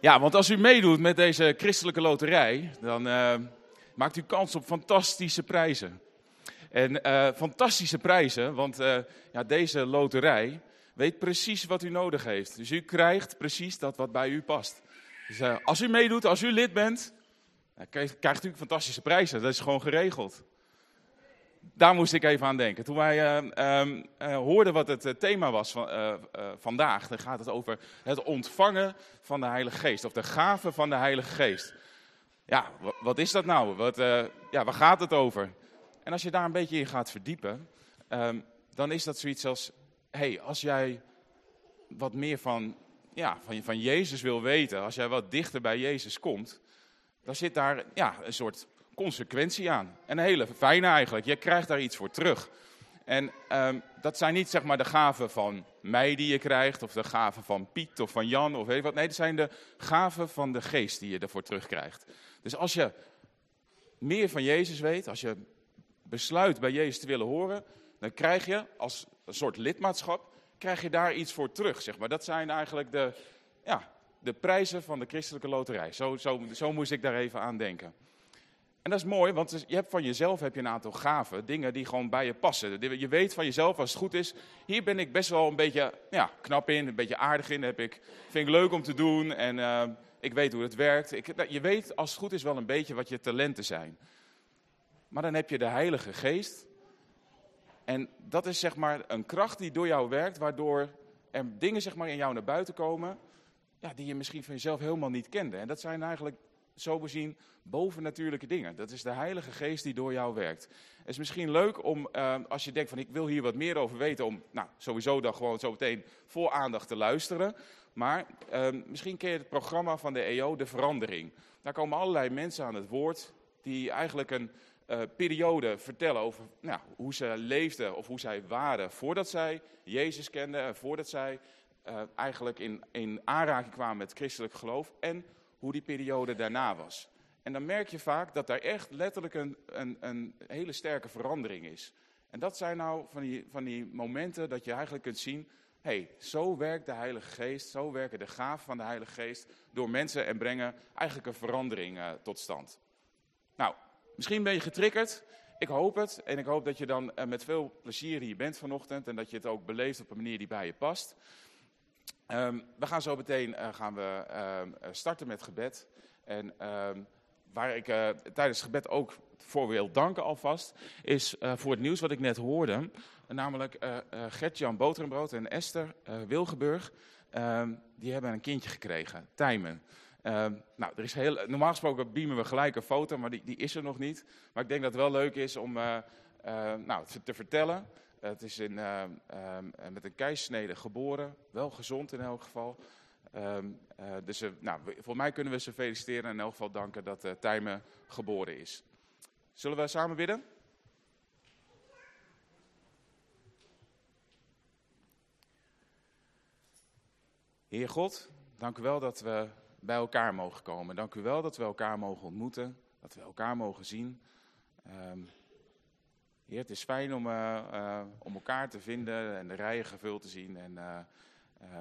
Ja, want als u meedoet met deze christelijke loterij, dan uh, maakt u kans op fantastische prijzen. En uh, fantastische prijzen, want uh, ja, deze loterij weet precies wat u nodig heeft. Dus u krijgt precies dat wat bij u past. Dus als u meedoet, als u lid bent, krijgt u fantastische prijzen. Dat is gewoon geregeld daar moest ik even aan denken. Toen wij uh, uh, hoorden wat het thema was van uh, vandaag, dan gaat het over het ontvangen van de Heilige Geest. Of de gave van de Heilige Geest. Ja, wat is dat nou? Wat, ja, waar gaat het over? En als je daar een beetje in gaat verdiepen, um, dan is dat zoiets als: hey, als jij wat meer van, ja, van, van Jezus wil weten, als jij wat dichter bij Jezus komt, dan zit daar ja, een soort consequentie aan. En een hele fijne eigenlijk. Je krijgt daar iets voor terug. En um, dat zijn niet zeg maar de gaven van mij die je krijgt, of de gaven van Piet of van Jan of weet wat. Nee, dat zijn de gaven van de geest die je ervoor terugkrijgt. Dus als je meer van Jezus weet, als je besluit bij Jezus te willen horen, dan krijg je als een soort lidmaatschap, krijg je daar iets voor terug. Zeg maar. Dat zijn eigenlijk de, ja, de prijzen van de christelijke loterij. Zo, zo, zo moest ik daar even aan denken. En dat is mooi, want je hebt van jezelf heb je een aantal gaven, dingen die gewoon bij je passen. Je weet van jezelf, als het goed is, hier ben ik best wel een beetje ja, knap in, een beetje aardig in. Heb ik, vind ik leuk om te doen en uh, ik weet hoe het werkt. Ik, nou, je weet als het goed is wel een beetje wat je talenten zijn. Maar dan heb je de Heilige Geest. En dat is zeg maar een kracht die door jou werkt, waardoor er dingen zeg maar in jou naar buiten komen, ja, die je misschien van jezelf helemaal niet kende. En dat zijn eigenlijk zo bezien bovennatuurlijke dingen. Dat is de Heilige Geest die door jou werkt. Het is misschien leuk om, uh, als je denkt van ik wil hier wat meer over weten, om nou, sowieso dan gewoon zo meteen vol aandacht te luisteren. Maar uh, misschien ken je het programma van de EO, De Verandering. Daar komen allerlei mensen aan het woord die eigenlijk een uh, periode vertellen over nou, hoe ze leefden of hoe zij waren voordat zij Jezus kenden en voordat zij uh, eigenlijk in, in aanraking kwamen met christelijk geloof en hoe die periode daarna was. En dan merk je vaak dat daar echt letterlijk een, een, een hele sterke verandering is. En dat zijn nou van die, van die momenten dat je eigenlijk kunt zien, hé, hey, zo werkt de Heilige Geest, zo werken de gaven van de Heilige Geest door mensen en brengen eigenlijk een verandering uh, tot stand. Nou, misschien ben je getriggerd. Ik hoop het. En ik hoop dat je dan uh, met veel plezier hier bent vanochtend. En dat je het ook beleeft op een manier die bij je past. Um, we gaan zo meteen uh, gaan we, uh, starten met gebed. En uh, waar ik uh, tijdens gebed ook voor wil danken alvast, is voor het nieuws wat ik net hoorde. Namelijk Gert-Jan Boterenbrood en Esther Wilgeburg, ehm, die hebben een kindje gekregen, Tijmen. nou, er is heel, normaal gesproken beamen we gelijk een foto, maar die, die is er nog niet. Maar ik denk dat het wel leuk is om nou, te vertellen. Het is in, uh, uh, met een keissnede geboren, wel gezond in elk geval. Uh, dus nou, voor mij kunnen we ze feliciteren en in elk geval danken dat uh, Tijmen geboren is. Zullen we samen bidden? Heer God, dank u wel dat we bij elkaar mogen komen. Dank u wel dat we elkaar mogen ontmoeten, dat we elkaar mogen zien. Heer, het is fijn om, uh, uh, om elkaar te vinden en de rijen gevuld te zien. En, uh,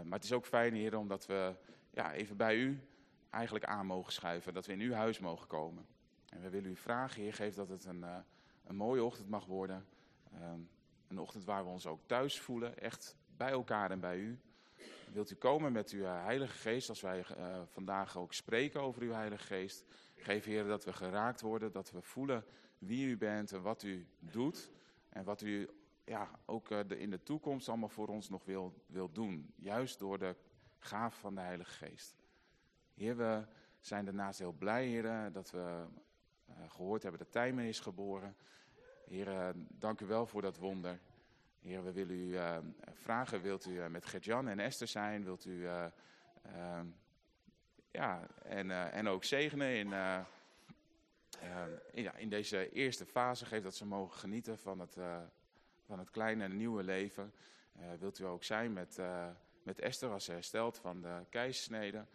maar het is ook fijn, Heer, omdat we ja, even bij u eigenlijk aan mogen schuiven. Dat we in uw huis mogen komen. En we willen u vragen, Heer, geef dat het een, een mooie ochtend mag worden. Ehm, een ochtend waar we ons ook thuis voelen, echt bij elkaar en bij u. Wilt u komen met uw Heilige Geest, als wij vandaag ook spreken over uw Heilige Geest. Geef, Heer, dat we geraakt worden, dat we voelen wie u bent en wat u doet. En wat u ja, ook de, in de toekomst allemaal voor ons nog wil, wil doen. Juist door de gaaf van de Heilige Geest. Heer, we zijn daarnaast heel blij, Heer, dat we uh, gehoord hebben dat Tijmen is geboren. Heer, uh, dank u wel voor dat wonder. Heer, we willen u vragen, wilt u met Gert-Jan en Esther zijn? Wilt u ja, en, en ook zegenen in uh, ja, in deze eerste fase geeft dat ze mogen genieten van het, uh, van het kleine nieuwe leven. Uh, wilt u ook zijn met, uh, met Esther als ze herstelt van de keizersnede.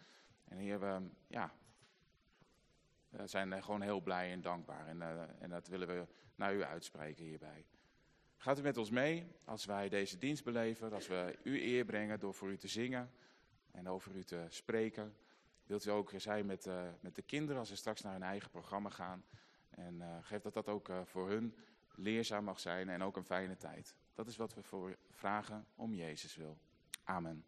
En hier we, ja, zijn gewoon heel blij en dankbaar. En, en dat willen we naar u uitspreken hierbij. Gaat u met ons mee als wij deze dienst beleven, als we u eer brengen door voor u te zingen en over u te spreken. Wilt u ook zijn met, met de kinderen als ze straks naar hun eigen programma gaan. En geef dat dat ook voor hun leerzaam mag zijn en ook een fijne tijd. Dat is wat we voor vragen om Jezus wil. Amen.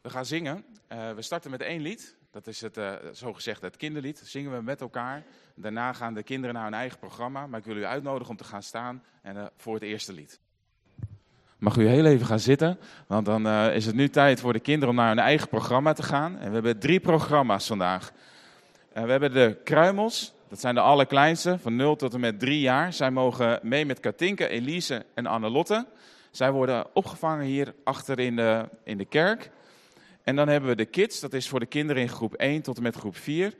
We gaan zingen. We starten met één lied. Dat is het, uh, zogezegd het kinderlied. Zingen we met elkaar. Daarna gaan de kinderen naar hun eigen programma. Maar ik wil u uitnodigen om te gaan staan en, voor het eerste lied. Mag u heel even gaan zitten, want dan is het nu tijd voor de kinderen om naar hun eigen programma te gaan. En we hebben drie programma's vandaag. we hebben de kruimels, dat zijn de allerkleinste, van 0 tot en met 3 jaar. Zij mogen mee met Katinka, Elise en Annelotte. Zij worden opgevangen hier achter in de, in de kerk. En dan hebben we de kids, dat is voor de kinderen in groep 1 tot en met groep 4.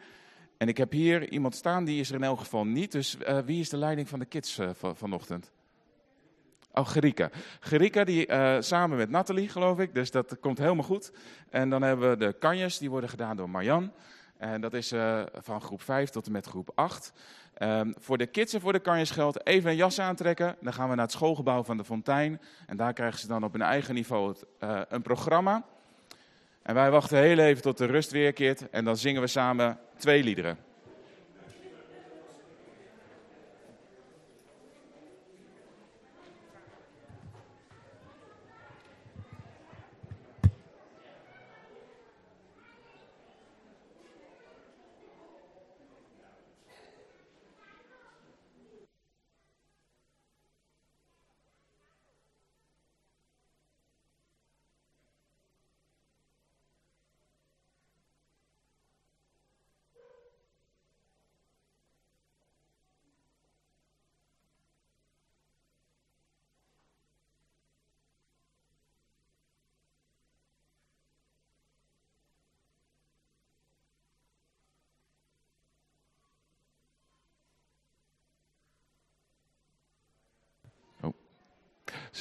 En ik heb hier iemand staan, die is er in elk geval niet. Dus uh, wie is de leiding van de kids van, vanochtend? Oh, Gerika. Gerika die uh, samen met Nathalie, geloof ik. Dus dat komt helemaal goed. En dan hebben we de kanjes, die worden gedaan door Marjan. En dat is van groep 5 tot en met groep 8. Um, voor de kids en voor de kanjes geldt even een jas aantrekken. Dan gaan we naar het schoolgebouw van de Fontein. En daar krijgen ze dan op hun eigen niveau het, een programma. En wij wachten heel even tot de rust weerkeert en dan zingen we samen twee liederen.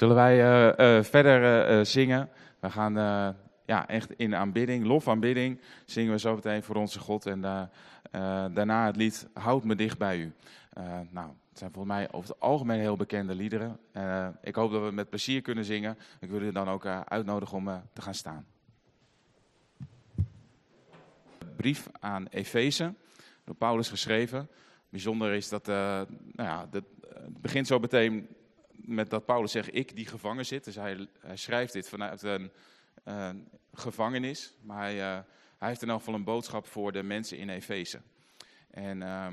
Zullen wij uh, uh, verder uh, zingen? We gaan ja, echt in aanbidding, lofaanbidding, zingen we zo meteen voor onze God. En daarna het lied Houd me dicht bij u. nou, het zijn volgens mij over het algemeen heel bekende liederen. ik hoop dat we met plezier kunnen zingen. Ik wil u dan ook uitnodigen om te gaan staan. Brief aan Efeze, door Paulus geschreven. Bijzonder is dat, nou ja, het begint zo meteen met dat Paulus zegt, ik die gevangen zit. Dus hij, hij schrijft dit vanuit een, gevangenis. Maar hij, uh, hij heeft in elk geval een boodschap voor de mensen in Efeze. En uh,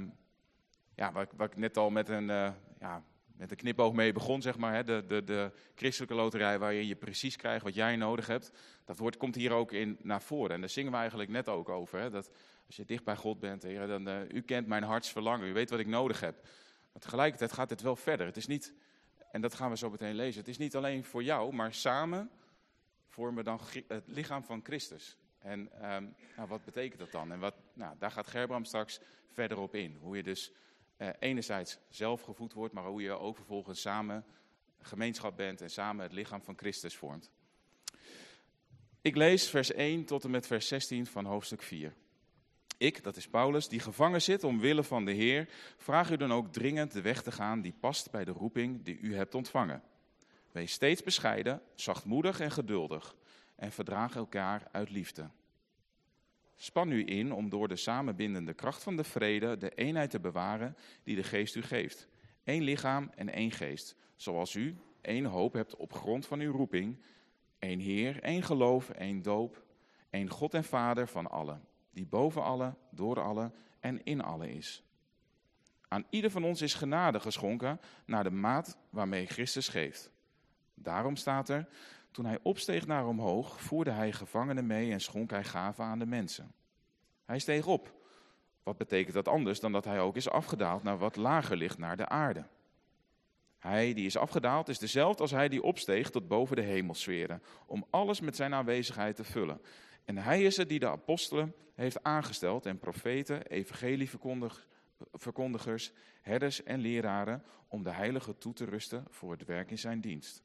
ja, wat, wat, ik net al met een, uh, ja, met een knipoog mee begon, zeg maar. Hè, de, de, de christelijke loterij waarin je precies krijgt wat jij nodig hebt. Dat woord komt hier ook in naar voren. En daar zingen we eigenlijk net ook over. Hè, dat als je dicht bij God bent, dan, uh, u kent mijn hartsverlangen. U weet wat ik nodig heb. Maar tegelijkertijd gaat het wel verder. Het is niet en dat gaan we zo meteen lezen. Het is niet alleen voor jou, maar samen vormen dan het lichaam van Christus. En um, nou, wat betekent dat dan? En wat, nou, daar gaat Gerbram straks verder op in. Hoe je dus eh, enerzijds zelf gevoed wordt, maar hoe je ook vervolgens samen gemeenschap bent en samen het lichaam van Christus vormt. Ik lees vers 1 tot en met vers 16 van hoofdstuk 4. Ik, dat is Paulus, die gevangen zit omwille van de Heer, vraag u dan ook dringend de weg te gaan die past bij de roeping die u hebt ontvangen. Wees steeds bescheiden, zachtmoedig en geduldig en verdraag elkaar uit liefde. Span u in om door de samenbindende kracht van de vrede de eenheid te bewaren die de geest u geeft. Eén lichaam en één geest, zoals u één hoop hebt op grond van uw roeping. één Heer, één geloof, één doop, één God en Vader van allen die boven alle, door alle en in alle is. Aan ieder van ons is genade geschonken naar de maat waarmee Christus geeft. Daarom staat er, toen hij opsteeg naar omhoog, voerde hij gevangenen mee en schonk hij gaven aan de mensen. Hij steeg op. Wat betekent dat anders dan dat hij ook is afgedaald naar wat lager ligt, naar de aarde? Hij die is afgedaald is dezelfde als hij die opsteeg tot boven de hemelsferen, om alles met zijn aanwezigheid te vullen. En hij is het die de apostelen heeft aangesteld en profeten, evangelieverkondigers, herders en leraren om de heilige toe te rusten voor het werk in zijn dienst.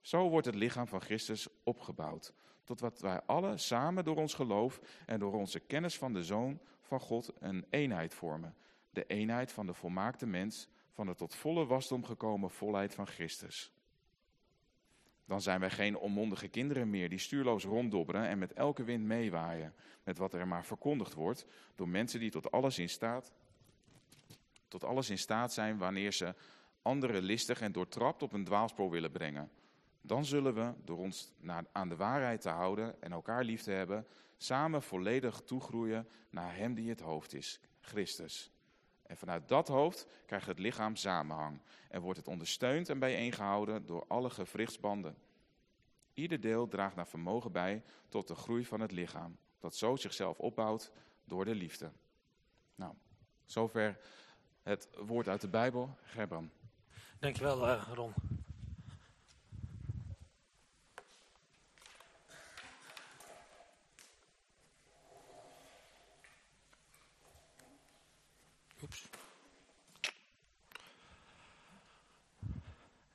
Zo wordt het lichaam van Christus opgebouwd, tot wat wij alle samen door ons geloof en door onze kennis van de Zoon van God een eenheid vormen. De eenheid van de volmaakte mens, van de tot volle wasdom gekomen volheid van Christus. Dan zijn wij geen onmondige kinderen meer die stuurloos ronddobberen en met elke wind meewaaien. Met wat er maar verkondigd wordt door mensen die tot alles in staat, tot alles in staat zijn wanneer ze anderen listig en doortrapt op een dwaalspoor willen brengen. Dan zullen we, door ons aan de waarheid te houden en elkaar lief te hebben, samen volledig toegroeien naar Hem die het hoofd is, Christus. En vanuit dat hoofd krijgt het lichaam samenhang en wordt het ondersteund en bijeengehouden door alle gewrichtsbanden. Ieder deel draagt naar vermogen bij tot de groei van het lichaam, dat zo zichzelf opbouwt door de liefde. Nou, zover het woord uit de Bijbel. Gerban. Dankjewel, uh, Ron.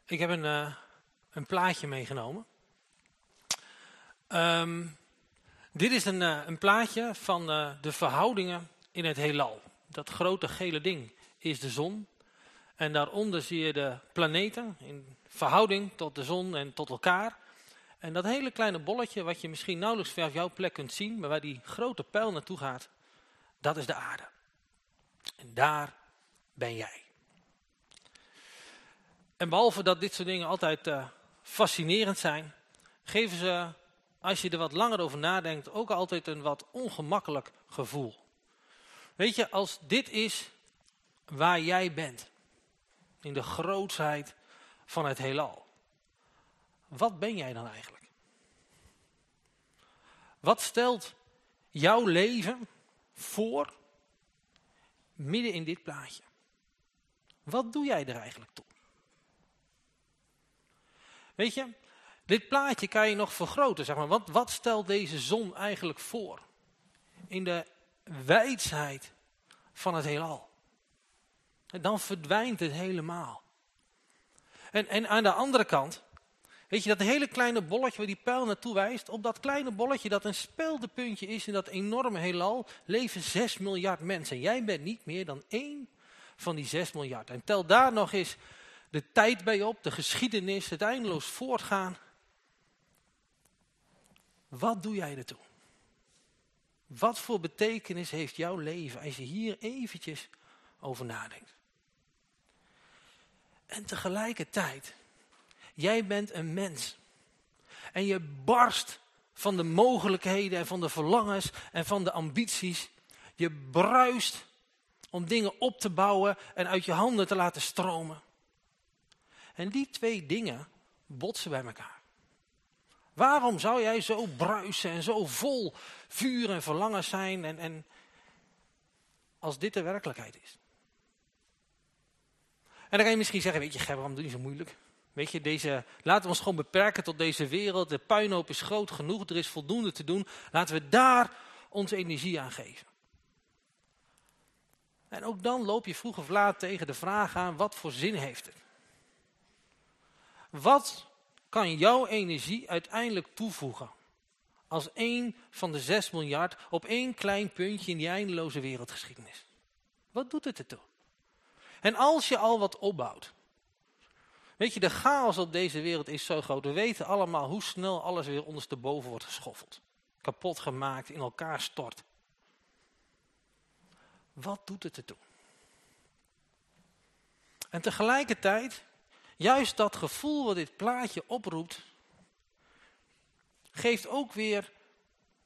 Ik heb een, uh, een plaatje meegenomen. Um, dit is een, uh, een plaatje van uh, de verhoudingen in het heelal. Dat grote gele ding is de zon. En daaronder zie je de planeten in verhouding tot de zon en tot elkaar. En dat hele kleine bolletje wat je misschien nauwelijks vanaf jouw plek kunt zien, maar waar die grote pijl naartoe gaat, dat is de aarde. En daar ben jij. En behalve dat dit soort dingen altijd uh, fascinerend zijn, geven ze, als je er wat langer over nadenkt, ook altijd een wat ongemakkelijk gevoel. Weet je, als dit is waar jij bent, in de grootsheid van het heelal, wat ben jij dan eigenlijk? Wat stelt jouw leven voor midden in dit plaatje? Wat doe jij er eigenlijk toe? Weet je, dit plaatje kan je nog vergroten, zeg maar. Wat, wat stelt deze zon eigenlijk voor? In de wijsheid van het heelal. En dan verdwijnt het helemaal. En, en aan de andere kant, weet je, dat hele kleine bolletje waar die pijl naartoe wijst, op dat kleine bolletje dat een speldepuntje is in dat enorme heelal, leven 6 miljard mensen. Jij bent niet meer dan één van die 6 miljard. En tel daar nog eens de tijd bij op, de geschiedenis, het eindeloos voortgaan. Wat doe jij ertoe? Wat voor betekenis heeft jouw leven als je hier eventjes over nadenkt? En tegelijkertijd, jij bent een mens. En je barst van de mogelijkheden en van de verlangens en van de ambities. Je bruist om dingen op te bouwen en uit je handen te laten stromen. En die twee dingen botsen bij elkaar. Waarom zou jij zo bruisen en zo vol vuur en verlangen zijn en, en als dit de werkelijkheid is? En dan kan je misschien zeggen, weet je, Ger, waarom doe je zo moeilijk? Weet je, deze, laten we ons gewoon beperken tot deze wereld. De puinhoop is groot genoeg, er is voldoende te doen. Laten we daar onze energie aan geven. En ook dan loop je vroeg of laat tegen de vraag aan, wat voor zin heeft het? Wat kan jouw energie uiteindelijk toevoegen? Als één van de zes miljard op één klein puntje in die eindeloze wereldgeschiedenis. Wat doet het ertoe? En als je al wat opbouwt. Weet je, de chaos op deze wereld is zo groot. We weten allemaal hoe snel alles weer ondersteboven wordt geschoffeld. Kapot gemaakt, in elkaar stort. Wat doet het ertoe? En tegelijkertijd, juist dat gevoel wat dit plaatje oproept, geeft ook weer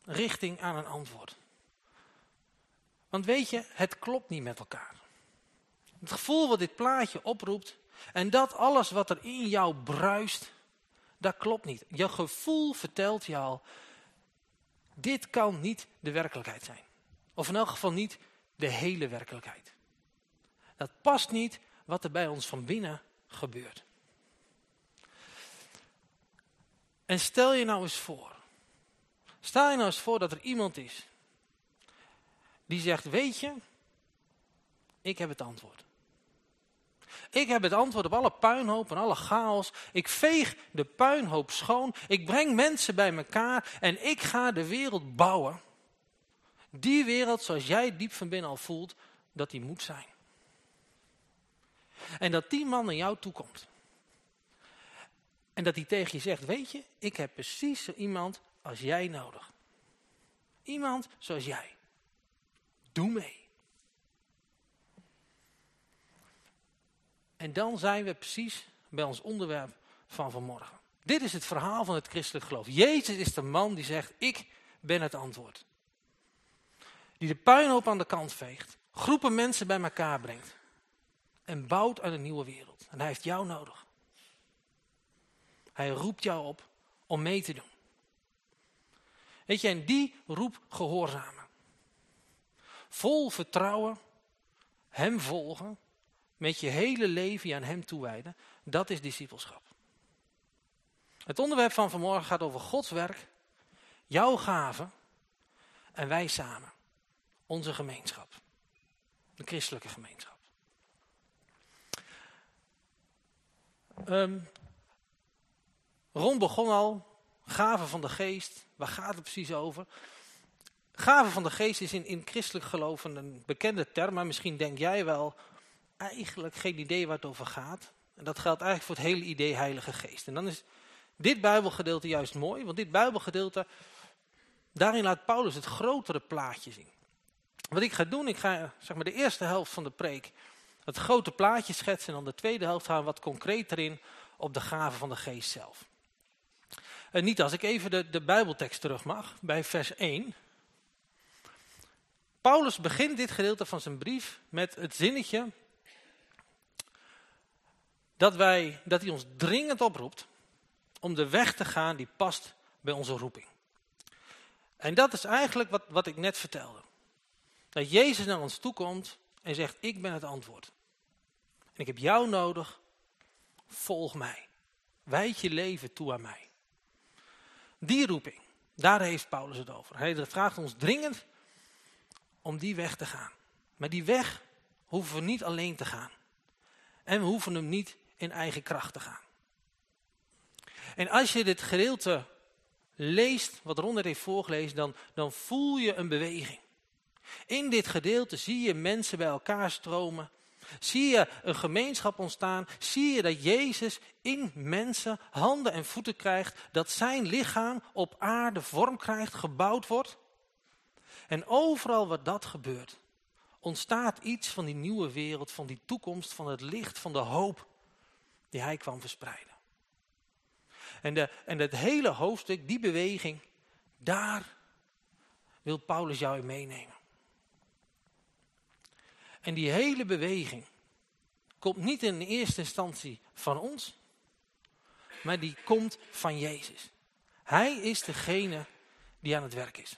richting aan een antwoord. Want weet je, het klopt niet met elkaar. Het gevoel wat dit plaatje oproept en dat alles wat er in jou bruist, dat klopt niet. Je gevoel vertelt jou, dit kan niet de werkelijkheid zijn. Of in elk geval niet de hele werkelijkheid. Dat past niet wat er bij ons van binnen gebeurt. En stel je nou eens voor. Stel je nou eens voor dat er iemand is. Die zegt, weet je, ik heb het antwoord. Ik heb het antwoord op alle puinhoop en alle chaos. Ik veeg de puinhoop schoon. Ik breng mensen bij elkaar en ik ga de wereld bouwen. Die wereld zoals jij diep van binnen al voelt dat die moet zijn. En dat die man naar jou toekomt. En dat hij tegen je zegt, weet je, ik heb precies zo iemand als jij nodig. Iemand zoals jij. Doe mee. En dan zijn we precies bij ons onderwerp van vanmorgen. Dit is het verhaal van het christelijk geloof. Jezus is de man die zegt, ik ben het antwoord. Die de puinhoop aan de kant veegt, groepen mensen bij elkaar brengt en bouwt aan een nieuwe wereld. En hij heeft jou nodig. Hij roept jou op om mee te doen. Weet je, en die roep gehoorzamen. Vol vertrouwen, hem volgen, met je hele leven aan hem toewijden, dat is discipelschap. Het onderwerp van vanmorgen gaat over Gods werk, jouw gaven en wij samen, onze gemeenschap, de christelijke gemeenschap. Um, Ron begon al, gaven van de geest, waar gaat het precies over? Gaven van de geest is in, in christelijk geloof een bekende term, maar misschien denk jij wel eigenlijk geen idee waar het over gaat. En dat geldt eigenlijk voor het hele idee Heilige Geest. En dan is dit Bijbelgedeelte juist mooi, want dit Bijbelgedeelte, daarin laat Paulus het grotere plaatje zien. Wat ik ga doen, ik ga zeg maar de eerste helft van de preek het grote plaatje schetsen en dan de tweede helft gaan we wat concreter in op de gaven van de geest zelf. En niet als ik even de, de Bijbeltekst terug mag, bij vers 1. Paulus begint dit gedeelte van zijn brief met het zinnetje dat, wij, dat hij ons dringend oproept om de weg te gaan die past bij onze roeping. En dat is eigenlijk wat, wat ik net vertelde. Dat Jezus naar ons toe komt en zegt, ik ben het antwoord. En ik heb jou nodig, volg mij. Wijd je leven toe aan mij. Die roeping, daar heeft Paulus het over. Hij vraagt ons dringend om die weg te gaan. Maar die weg hoeven we niet alleen te gaan. En we hoeven hem niet in eigen kracht te gaan. En als je dit gedeelte leest, wat Ron heeft voorgelezen, dan, dan voel je een beweging. In dit gedeelte zie je mensen bij elkaar stromen. Zie je een gemeenschap ontstaan. Zie je dat Jezus in mensen handen en voeten krijgt. Dat zijn lichaam op aarde vorm krijgt, gebouwd wordt. En overal waar dat gebeurt, ontstaat iets van die nieuwe wereld, van die toekomst, van het licht, van de hoop die hij kwam verspreiden. En, de, en het hele hoofdstuk, die beweging, daar wil Paulus jou in meenemen. En die hele beweging komt niet in eerste instantie van ons, maar die komt van Jezus. Hij is degene die aan het werk is.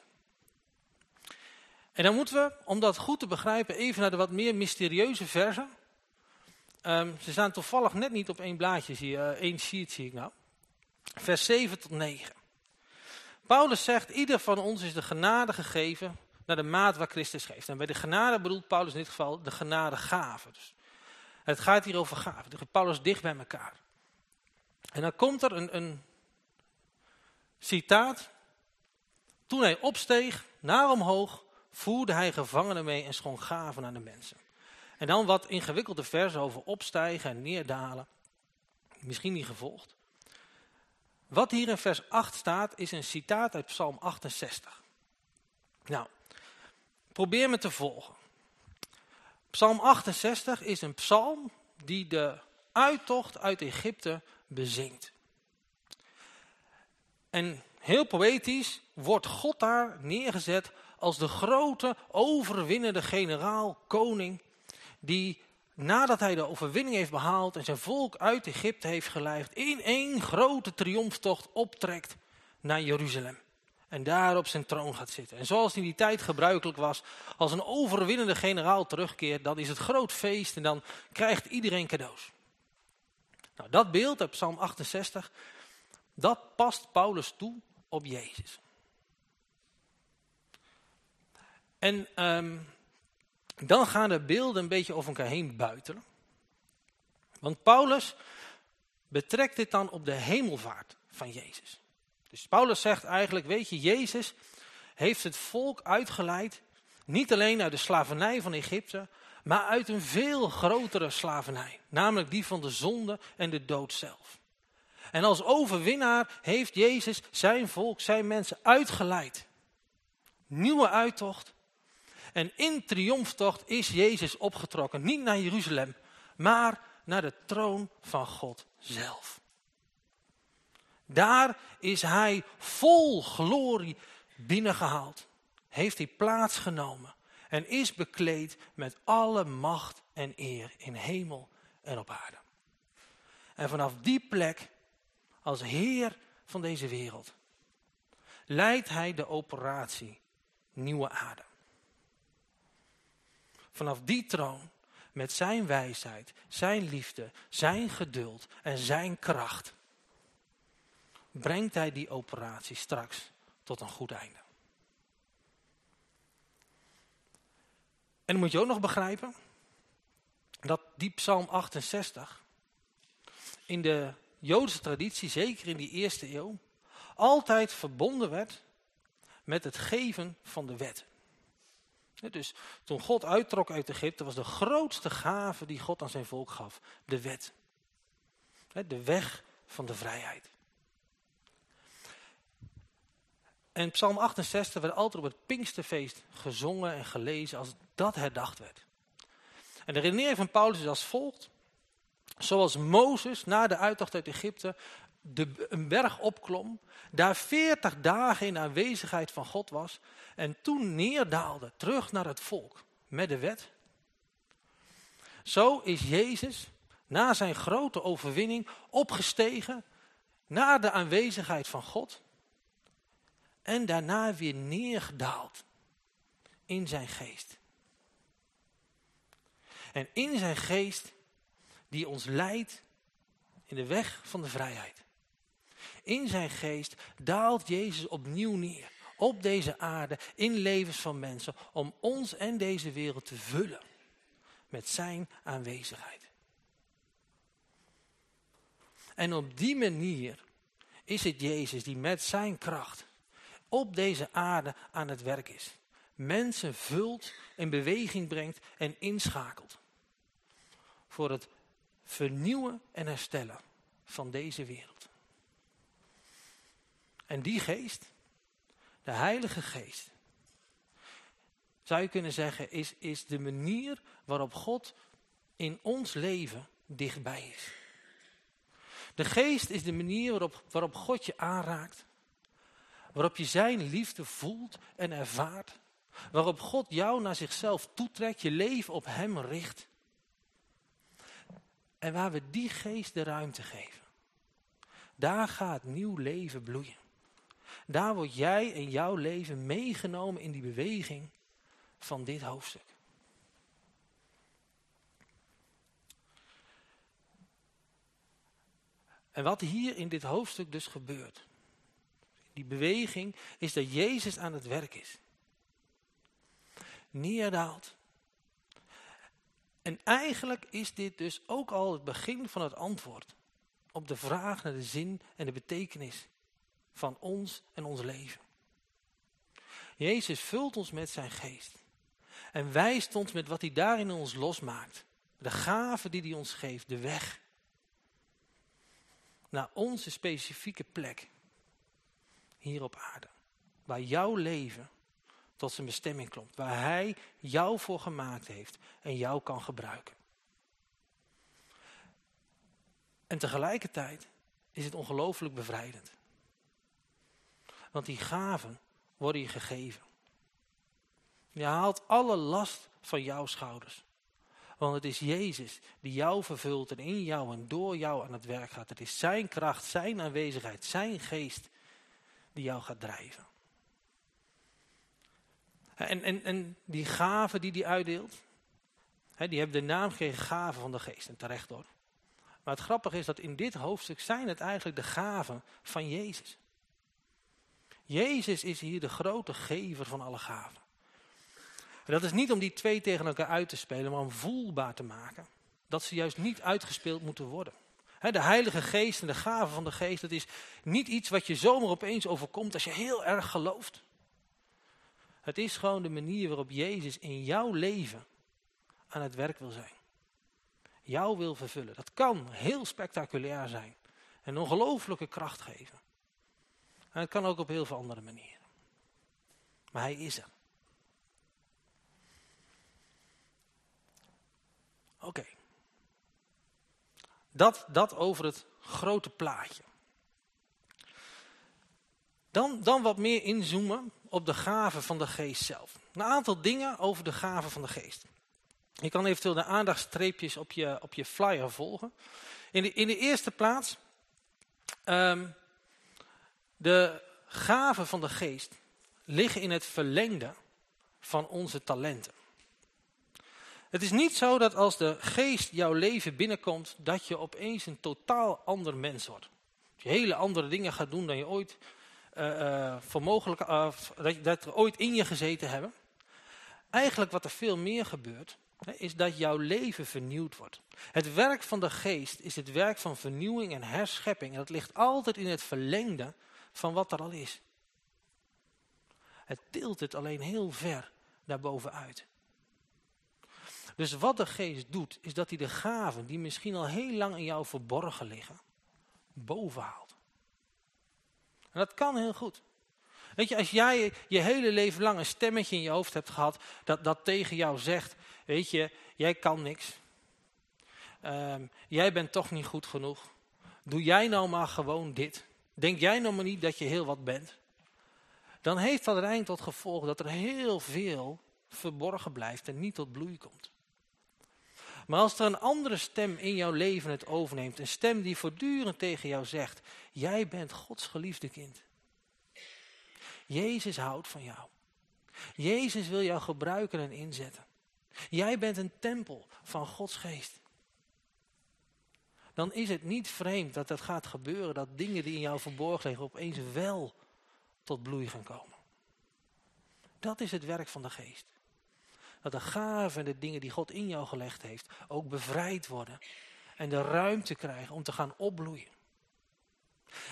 En dan moeten we, om dat goed te begrijpen, even naar de wat meer mysterieuze versen. Ehm, ze staan toevallig net niet op één blaadje, zie uh, één sheet zie ik nou. Vers 7 tot 9. Paulus zegt, ieder van ons is de genade gegeven naar de maat waar Christus geeft. En bij de genade bedoelt Paulus in dit geval de genadegave. Dus het gaat hier over gaven. Dus Paulus dicht bij elkaar. En dan komt er een, een citaat. Toen hij opsteeg naar omhoog, voerde hij gevangenen mee en schonk gaven aan de mensen. En dan wat ingewikkelde versen over opstijgen en neerdalen. Misschien niet gevolgd. Wat hier in vers 8 staat, is een citaat uit Psalm 68. Nou, probeer me te volgen. Psalm 68 is een psalm die de uittocht uit Egypte bezingt. En heel poëtisch wordt God daar neergezet als de grote overwinnende generaal, koning, die nadat hij de overwinning heeft behaald en zijn volk uit Egypte heeft geleid, in één grote triomftocht optrekt naar Jeruzalem. En daar op zijn troon gaat zitten. En zoals in die tijd gebruikelijk was, als een overwinnende generaal terugkeert, dan is het groot feest en dan krijgt iedereen cadeaus. Nou, dat beeld uit Psalm 68, dat past Paulus toe op Jezus. En um, dan gaan de beelden een beetje over elkaar heen buitelen. Want Paulus betrekt dit dan op de hemelvaart van Jezus. Dus Paulus zegt eigenlijk, weet je, Jezus heeft het volk uitgeleid, niet alleen uit de slavernij van Egypte, maar uit een veel grotere slavernij. Namelijk die van de zonde en de dood zelf. En als overwinnaar heeft Jezus zijn volk, zijn mensen uitgeleid. Nieuwe uittocht. En in triomftocht is Jezus opgetrokken. Niet naar Jeruzalem, maar naar de troon van God zelf. Daar is hij vol glorie binnengehaald. Heeft hij plaatsgenomen en is bekleed met alle macht en eer in hemel en op aarde. En vanaf die plek, als Heer van deze wereld, leidt hij de operatie Nieuwe Aarde. Vanaf die troon, met zijn wijsheid, zijn liefde, zijn geduld en zijn kracht, brengt hij die operatie straks tot een goed einde. En dan moet je ook nog begrijpen dat die psalm 68 in de Joodse traditie, zeker in die eerste eeuw, altijd verbonden werd met het geven van de wet. Dus toen God uittrok uit Egypte was de grootste gave die God aan zijn volk gaf, de wet. De weg van de vrijheid. En Psalm 68 werd altijd op het Pinksterfeest gezongen en gelezen als dat herdacht werd. En de redenering van Paulus is als volgt. Zoals Mozes na de uittocht uit Egypte de, een berg opklom, daar veertig dagen in aanwezigheid van God was en toen neerdaalde terug naar het volk met de wet. Zo is Jezus na zijn grote overwinning opgestegen naar de aanwezigheid van God en daarna weer neergedaald in zijn geest. En in zijn geest die ons leidt in de weg van de vrijheid. In zijn geest daalt Jezus opnieuw neer op deze aarde in levens van mensen om ons en deze wereld te vullen met zijn aanwezigheid. En op die manier is het Jezus die met zijn kracht op deze aarde aan het werk is. Mensen vult, in beweging brengt en inschakelt. Voor het vernieuwen en herstellen van deze wereld. En die geest, de heilige geest, zou je kunnen zeggen, is, is de manier waarop God in ons leven dichtbij is. De geest is de manier waarop, waarop God je aanraakt waarop je zijn liefde voelt en ervaart, waarop God jou naar zichzelf toetrekt, je leven op hem richt. En waar we die geest de ruimte geven. Daar gaat nieuw leven bloeien. Daar word jij en jouw leven meegenomen in die beweging van dit hoofdstuk. En wat hier in dit hoofdstuk dus gebeurt, die beweging, is dat Jezus aan het werk is. Neerdaalt. En eigenlijk is dit dus ook al het begin van het antwoord op de vraag naar de zin en de betekenis van ons en ons leven. Jezus vult ons met zijn geest en wijst ons met wat hij daarin ons losmaakt. De gave die hij ons geeft, de weg naar onze specifieke plek hier op aarde. Waar jouw leven tot zijn bestemming klopt. Waar hij jou voor gemaakt heeft en jou kan gebruiken. En tegelijkertijd is het ongelooflijk bevrijdend. Want die gaven worden je gegeven. Je haalt alle last van jouw schouders. Want het is Jezus die jou vervult en in jou en door jou aan het werk gaat. Het is zijn kracht, zijn aanwezigheid, zijn geest die jou gaat drijven. En, en, en die gaven die hij uitdeelt, die hebben de naam gegeven gaven van de geest. En terecht hoor. Maar het grappige is dat in dit hoofdstuk zijn het eigenlijk de gaven van Jezus. Jezus is hier de grote gever van alle gaven. En dat is niet om die twee tegen elkaar uit te spelen, maar om voelbaar te maken. Dat ze juist niet uitgespeeld moeten worden de heilige geest en de gave van de geest, dat is niet iets wat je zomaar opeens overkomt als je heel erg gelooft. Het is gewoon de manier waarop Jezus in jouw leven aan het werk wil zijn. Jou wil vervullen. Dat kan heel spectaculair zijn. en ongelooflijke kracht geven. En het kan ook op heel veel andere manieren. Maar hij is er. Oké. Dat, dat over het grote plaatje. Dan, dan wat meer inzoomen op de gaven van de geest zelf. Een aantal dingen over de gaven van de geest. Je kan eventueel de aandachtstreepjes op je, op je flyer volgen. In de, in de eerste plaats, um, de gaven van de geest liggen in het verlengde van onze talenten. Het is niet zo dat als de geest jouw leven binnenkomt, dat je opeens een totaal ander mens wordt. Dat je hele andere dingen gaat doen dan je ooit uh, mogelijk, uh, dat, dat ooit in je gezeten hebben. Eigenlijk wat er veel meer gebeurt, is dat jouw leven vernieuwd wordt. Het werk van de geest is het werk van vernieuwing en herschepping. En dat ligt altijd in het verlengde van wat er al is. Het tilt het alleen heel ver daarbovenuit. Dus wat de geest doet, is dat hij de gaven die misschien al heel lang in jou verborgen liggen, boven haalt. En dat kan heel goed. Weet je, als jij je hele leven lang een stemmetje in je hoofd hebt gehad, dat, dat tegen jou zegt, weet je, jij kan niks. Um, jij bent toch niet goed genoeg. Doe jij nou maar gewoon dit. Denk jij nou maar niet dat je heel wat bent. Dan heeft dat uiteindelijk tot gevolg dat er heel veel verborgen blijft en niet tot bloei komt. Maar als er een andere stem in jouw leven het overneemt, een stem die voortdurend tegen jou zegt, jij bent Gods geliefde kind. Jezus houdt van jou. Jezus wil jou gebruiken en inzetten. Jij bent een tempel van Gods geest. Dan is het niet vreemd dat het gaat gebeuren, dat dingen die in jou verborgen liggen opeens wel tot bloei gaan komen. Dat is het werk van de geest. Dat de gaven en de dingen die God in jou gelegd heeft ook bevrijd worden. En de ruimte krijgen om te gaan opbloeien.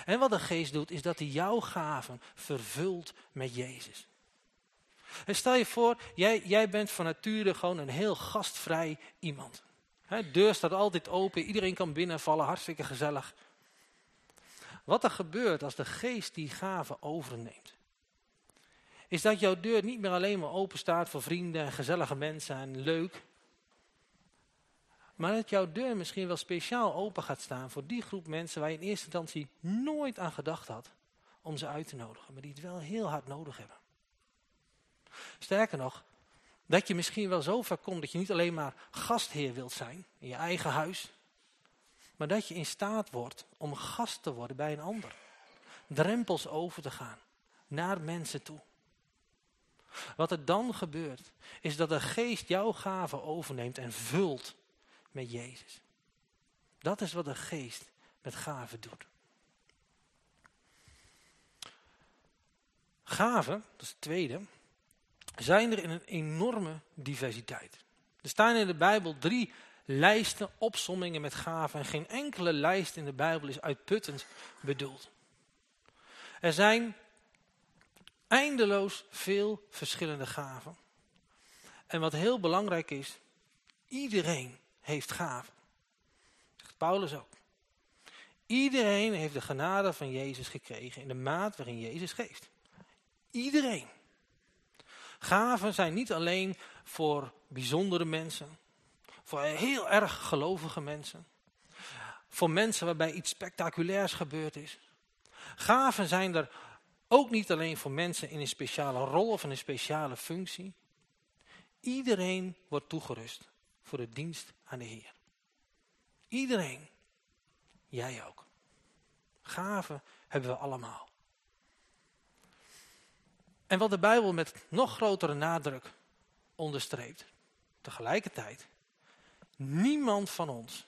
En wat de geest doet is dat hij jouw gaven vervult met Jezus. En stel je voor, jij, jij bent van nature gewoon een heel gastvrij iemand. de deur staat altijd open, iedereen kan binnenvallen, hartstikke gezellig. Wat er gebeurt als de geest die gaven overneemt, is dat jouw deur niet meer alleen maar open staat voor vrienden en gezellige mensen en leuk. Maar dat jouw deur misschien wel speciaal open gaat staan voor die groep mensen waar je in eerste instantie nooit aan gedacht had om ze uit te nodigen, maar die het wel heel hard nodig hebben. Sterker nog, dat je misschien wel zo ver komt dat je niet alleen maar gastheer wilt zijn in je eigen huis, maar dat je in staat wordt om gast te worden bij een ander. Drempels over te gaan naar mensen toe. Wat er dan gebeurt, is dat de geest jouw gaven overneemt en vult met Jezus. Dat is wat de geest met gaven doet. Gaven, dat is het tweede, zijn er in een enorme diversiteit. Er staan in de Bijbel drie lijsten, opsommingen met gaven. En geen enkele lijst in de Bijbel is uitputtend bedoeld. Er zijn eindeloos veel verschillende gaven. En wat heel belangrijk is, iedereen heeft gaven. Zegt Paulus ook. Iedereen heeft de genade van Jezus gekregen in de maat waarin Jezus geeft. Iedereen. Gaven zijn niet alleen voor bijzondere mensen, voor heel erg gelovige mensen, voor mensen waarbij iets spectaculairs gebeurd is. Gaven zijn er ook niet alleen voor mensen in een speciale rol of in een speciale functie. Iedereen wordt toegerust voor de dienst aan de Heer. Iedereen. Jij ook. Gaven hebben we allemaal. En wat de Bijbel met nog grotere nadruk onderstreept. Tegelijkertijd. Niemand van ons.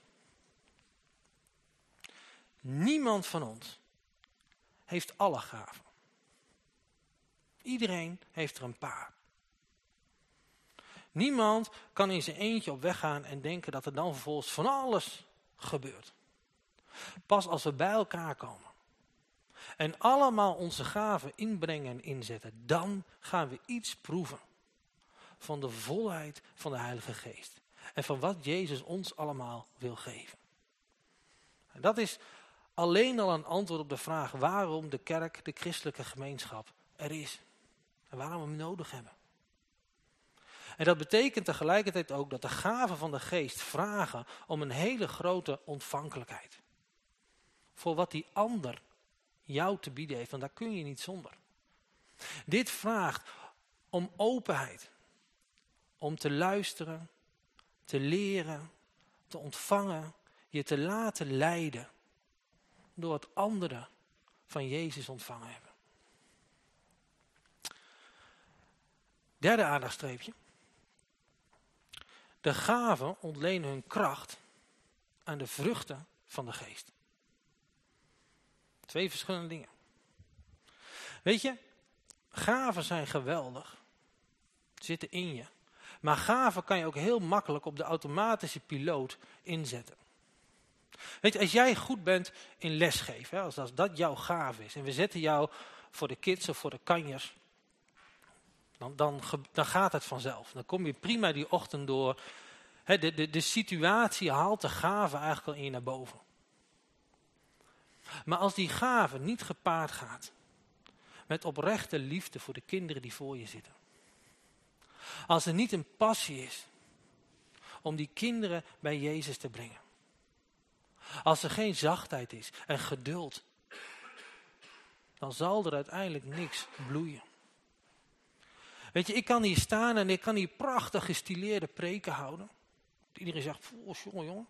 Niemand van ons heeft alle gaven. Iedereen heeft er een paar. Niemand kan in zijn eentje op weg gaan en denken dat er dan vervolgens van alles gebeurt. Pas als we bij elkaar komen en allemaal onze gaven inbrengen en inzetten, dan gaan we iets proeven van de volheid van de Heilige Geest. En van wat Jezus ons allemaal wil geven. En dat is alleen al een antwoord op de vraag waarom de kerk, de christelijke gemeenschap er is. Waarom we hem nodig hebben. En dat betekent tegelijkertijd ook dat de gaven van de geest vragen om een hele grote ontvankelijkheid. Voor wat die ander jou te bieden heeft, want daar kun je niet zonder. Dit vraagt om openheid. Om te luisteren, te leren, te ontvangen, je te laten leiden door wat anderen van Jezus ontvangen hebben. Derde aandachtstreepje. De gaven ontlenen hun kracht aan de vruchten van de geest. Twee verschillende dingen. Weet je, gaven zijn geweldig. Zitten in je. Maar gaven kan je ook heel makkelijk op de automatische piloot inzetten. Weet je, als jij goed bent in lesgeven, als dat jouw gave is, en we zetten jou voor de kids of voor de kanjers, dan, dan, dan gaat het vanzelf. Dan kom je prima die ochtend door. de, de, de situatie haalt de gave eigenlijk al in je naar boven. Maar als die gave niet gepaard gaat met oprechte liefde voor de kinderen die voor je zitten. Als er niet een passie is om die kinderen bij Jezus te brengen. Als er geen zachtheid is en geduld, dan zal er uiteindelijk niks bloeien. Weet je, ik kan hier staan en ik kan hier prachtig gestileerde preken houden. Iedereen zegt, oh, jongen, jongen.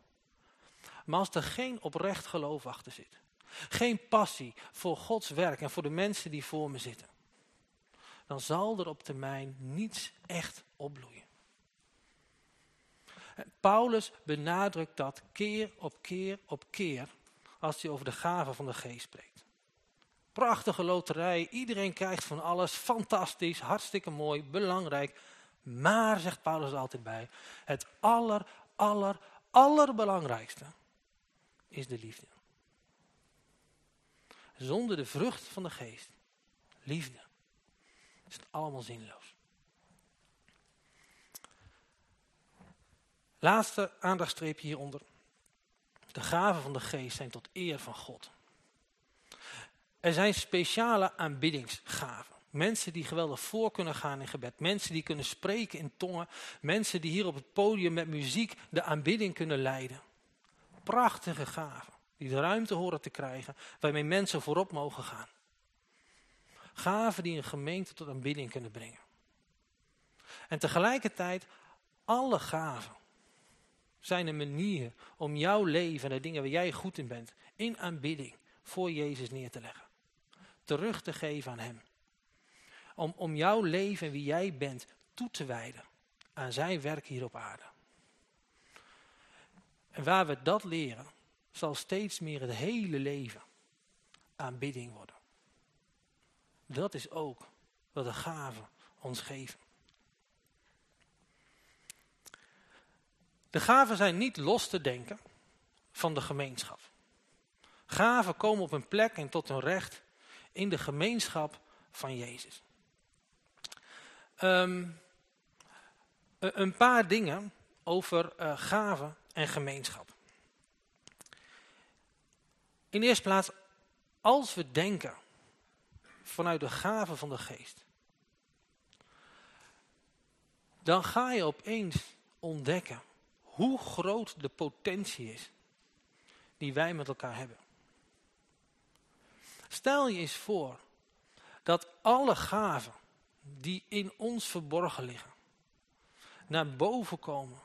Maar als er geen oprecht geloof achter zit, geen passie voor Gods werk en voor de mensen die voor me zitten, dan zal er op termijn niets echt opbloeien. Paulus benadrukt dat keer op keer op keer als hij over de gaven van de geest spreekt. Prachtige loterij, iedereen krijgt van alles, fantastisch, hartstikke mooi, belangrijk. Maar, zegt Paulus er altijd bij, het aller, aller, allerbelangrijkste is de liefde. Zonder de vrucht van de geest, liefde, is het allemaal zinloos. Laatste aandachtstreepje hieronder. De gaven van de geest zijn tot eer van God. Er zijn speciale aanbiddingsgaven. Mensen die geweldig voor kunnen gaan in gebed. Mensen die kunnen spreken in tongen. Mensen die hier op het podium met muziek de aanbidding kunnen leiden. Prachtige gaven. Die de ruimte horen te krijgen. Waarmee mensen voorop mogen gaan. Gaven die een gemeente tot aanbidding kunnen brengen. En tegelijkertijd alle gaven zijn een manier om jouw leven en de dingen waar jij goed in bent, in aanbidding voor Jezus neer te leggen. Terug te geven aan Hem. Om, om jouw leven en wie jij bent toe te wijden aan zijn werk hier op aarde. En waar we dat leren, zal steeds meer het hele leven aanbidding worden. Dat is ook wat de gaven ons geven. De gaven zijn niet los te denken van de gemeenschap. Gaven komen op een plek en tot hun recht in de gemeenschap van Jezus. Ehm, een paar dingen over uh, gaven en gemeenschap. In de eerste plaats, als we denken vanuit de gaven van de geest, dan ga je opeens ontdekken hoe groot de potentie is die wij met elkaar hebben. Stel je eens voor dat alle gaven die in ons verborgen liggen, naar boven komen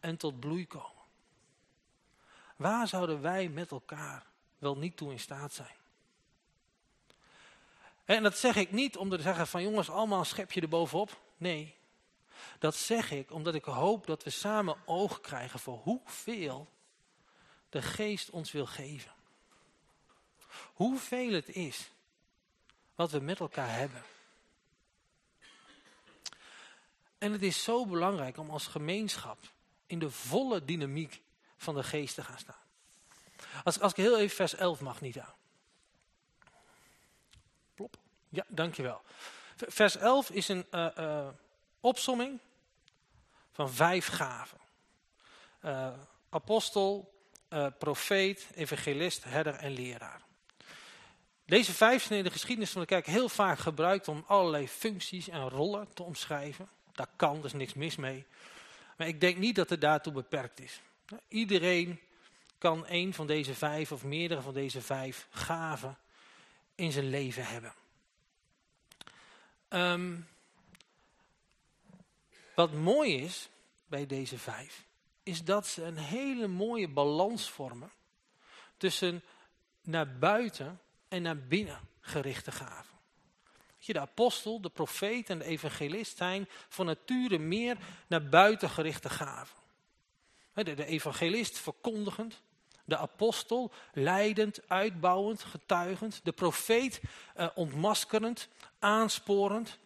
en tot bloei komen. Waar zouden wij met elkaar wel niet toe in staat zijn? En dat zeg ik niet om te zeggen van jongens, allemaal een schepje erbovenop. Nee, dat zeg ik omdat ik hoop dat we samen oog krijgen voor hoeveel de geest ons wil geven. Hoeveel het is wat we met elkaar hebben. En het is zo belangrijk om als gemeenschap in de volle dynamiek van de geest te gaan staan. Als, als ik heel even vers 11 mag, Nita. Plop. Ja, dankjewel. Vers 11 is een uh, uh, opsomming van vijf gaven. Uh, apostel, profeet, evangelist, herder en leraar. Deze vijf de geschiedenis van de kerk heel vaak gebruikt om allerlei functies en rollen te omschrijven. Daar kan, is niks mis mee. Maar ik denk niet dat het daartoe beperkt is. Iedereen kan een van deze vijf of meerdere van deze vijf gaven in zijn leven hebben. Um, wat mooi is bij deze vijf, is dat ze een hele mooie balans vormen tussen naar buiten en naar binnen gerichte gaven. De apostel, de profeet en de evangelist zijn van nature meer naar buiten gerichte gaven. De, evangelist verkondigend, de apostel leidend, uitbouwend, getuigend, de profeet uh, ontmaskerend, aansporend,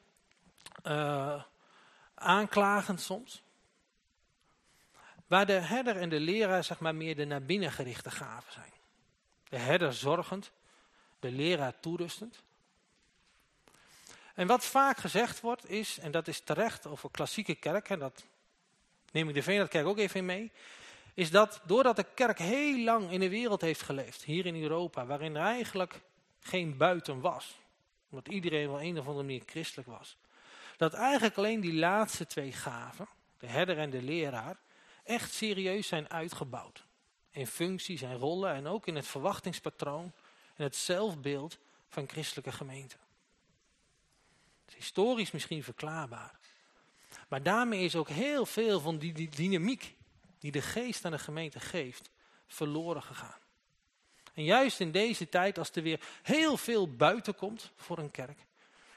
uh, aanklagend soms. Waar de herder en de leraar zeg maar meer de naar binnen gerichte gaven zijn. De herder zorgend, de leraar toerustend. En wat vaak gezegd wordt is, en dat is terecht over klassieke kerk, en dat neem ik de Veenlandkerk ook even in mee, is dat doordat de kerk heel lang in de wereld heeft geleefd, hier in Europa, waarin er eigenlijk geen buiten was, omdat iedereen wel een of andere manier christelijk was, dat eigenlijk alleen die laatste twee gaven, de herder en de leraar, echt serieus zijn uitgebouwd. In functies en rollen en ook in het verwachtingspatroon het zelfbeeld van christelijke gemeenten. Het is historisch misschien verklaarbaar. Maar daarmee is ook heel veel van die, die dynamiek die de geest aan de gemeente geeft, verloren gegaan. En juist in deze tijd, als er weer heel veel buiten komt voor een kerk,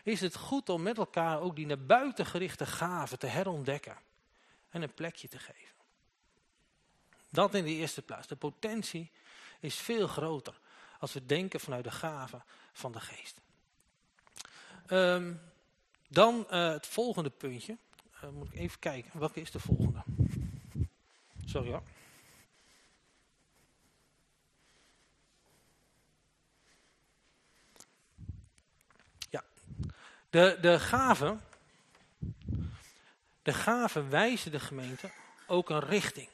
is het goed om met elkaar ook die naar buiten gerichte gaven te herontdekken en een plekje te geven. Dat in de eerste plaats. De potentie is veel groter als we denken vanuit de gaven van de geest. Um, dan uh, het volgende puntje. Uh, moet ik even kijken, welke is de volgende? Sorry hoor. Ja, de, de gaven, de gaven wijzen de gemeente ook een richting.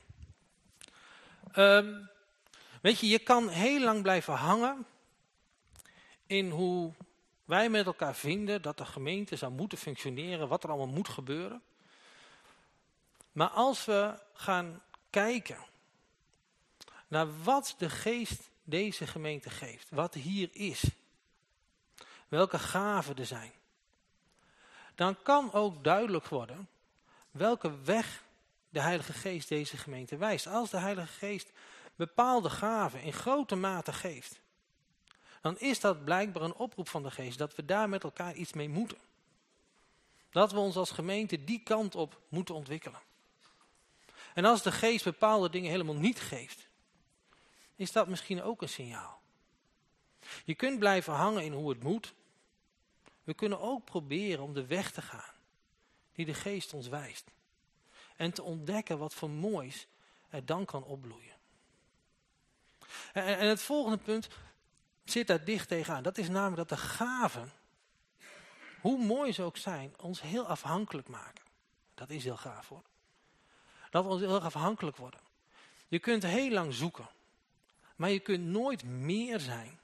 Um, weet je, je kan heel lang blijven hangen in hoe wij met elkaar vinden dat de gemeente zou moeten functioneren, wat er allemaal moet gebeuren. Maar als we gaan kijken naar wat de geest deze gemeente geeft, wat hier is, welke gaven er zijn, dan kan ook duidelijk worden welke weg de Heilige Geest deze gemeente wijst. Als de Heilige Geest bepaalde gaven in grote mate geeft, dan is dat blijkbaar een oproep van de Geest dat we daar met elkaar iets mee moeten. Dat we ons als gemeente die kant op moeten ontwikkelen. En als de geest bepaalde dingen helemaal niet geeft, is dat misschien ook een signaal. Je kunt blijven hangen in hoe het moet. We kunnen ook proberen om de weg te gaan die de geest ons wijst. En te ontdekken wat voor moois er dan kan opbloeien. En, en het volgende punt zit daar dicht tegenaan. Dat is namelijk dat de gaven, hoe mooi ze ook zijn, ons heel afhankelijk maken. Dat is heel gaaf hoor. Dat we ons heel afhankelijk worden. Je kunt heel lang zoeken. Maar je kunt nooit meer zijn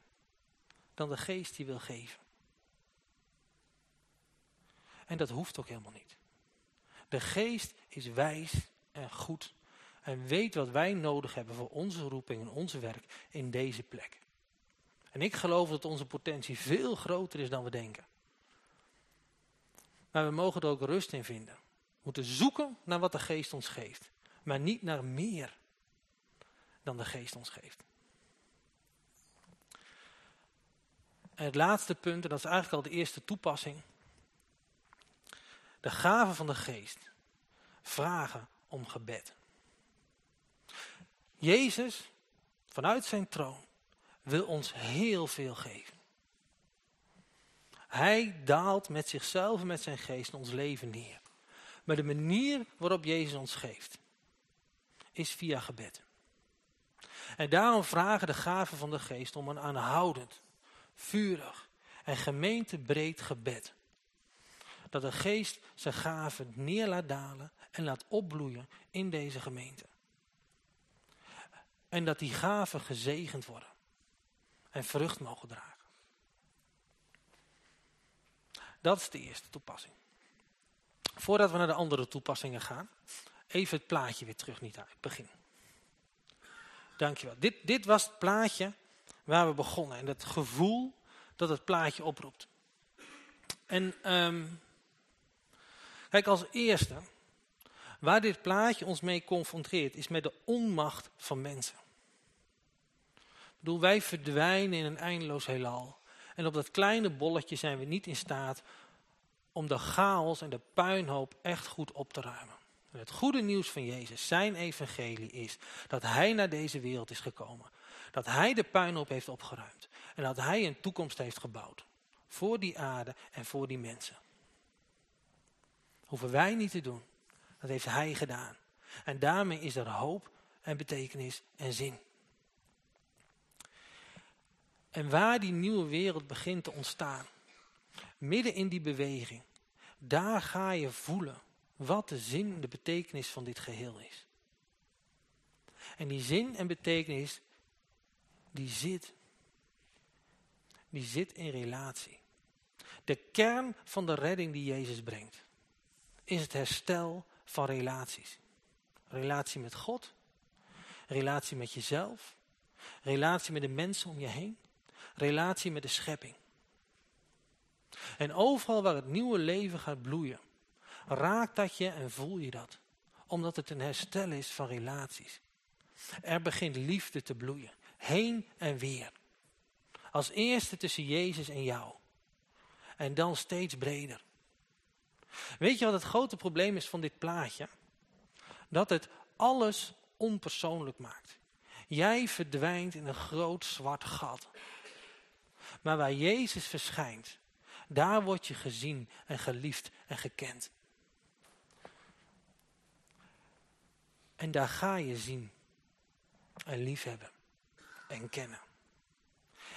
dan de geest die wil geven. En dat hoeft ook helemaal niet. De geest is wijs en goed en weet wat wij nodig hebben voor onze roeping en onze werk in deze plek. En ik geloof dat onze potentie veel groter is dan we denken. Maar we mogen er ook rust in vinden moeten zoeken naar wat de geest ons geeft. Maar niet naar meer dan de geest ons geeft. En het laatste punt, en dat is eigenlijk al de eerste toepassing. De gaven van de geest vragen om gebed. Jezus, vanuit zijn troon, wil ons heel veel geven. Hij daalt met zichzelf en met zijn geest ons leven neer. Maar de manier waarop Jezus ons geeft, is via gebed. En daarom vragen de gaven van de geest om een aanhoudend, vurig en gemeentebreed gebed. Dat de geest zijn gaven neer laat dalen en laat opbloeien in deze gemeente. En dat die gaven gezegend worden. En vrucht mogen dragen. Dat is de eerste toepassing. Voordat we naar de andere toepassingen gaan, even het plaatje weer terug niet uit het begin. Dankjewel. Dit, dit was het plaatje waar we begonnen. En het gevoel dat het plaatje oproept. En um, kijk, als eerste, waar dit plaatje ons mee confronteert, is met de onmacht van mensen. Ik bedoel, wij verdwijnen in een eindeloos heelal. En op dat kleine bolletje zijn we niet in staat om de chaos en de puinhoop echt goed op te ruimen. En het goede nieuws van Jezus, zijn evangelie, is dat hij naar deze wereld is gekomen. Dat hij de puinhoop heeft opgeruimd. En dat hij een toekomst heeft gebouwd. Voor die aarde en voor die mensen. Hoeven wij niet te doen. Dat heeft hij gedaan. En daarmee is er hoop en betekenis en zin. En waar die nieuwe wereld begint te ontstaan, midden in die beweging, daar ga je voelen wat de zin en de betekenis van dit geheel is. En die zin en betekenis, die zit, die zit in relatie. De kern van de redding die Jezus brengt, is het herstel van relaties. Relatie met God, relatie met jezelf, relatie met de mensen om je heen, relatie met de schepping. En overal waar het nieuwe leven gaat bloeien, raakt dat je en voel je dat. Omdat het een herstel is van relaties. Er begint liefde te bloeien. Heen en weer. Als eerste tussen Jezus en jou. En dan steeds breder. Weet je wat het grote probleem is van dit plaatje? Dat het alles onpersoonlijk maakt. Jij verdwijnt in een groot zwart gat. Maar waar Jezus verschijnt, daar word je gezien en geliefd en gekend. En daar ga je zien en liefhebben en kennen.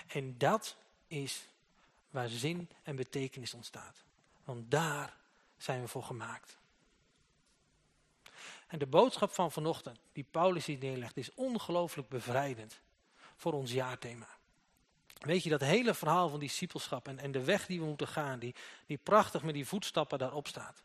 En dat is waar zin en betekenis ontstaat. Want daar zijn we voor gemaakt. En de boodschap van vanochtend, die Paulus hier neerlegt, is ongelooflijk bevrijdend voor ons jaarthema. Weet je, dat hele verhaal van discipelschap en, en de weg die we moeten gaan, die, die prachtig met die voetstappen daarop staat.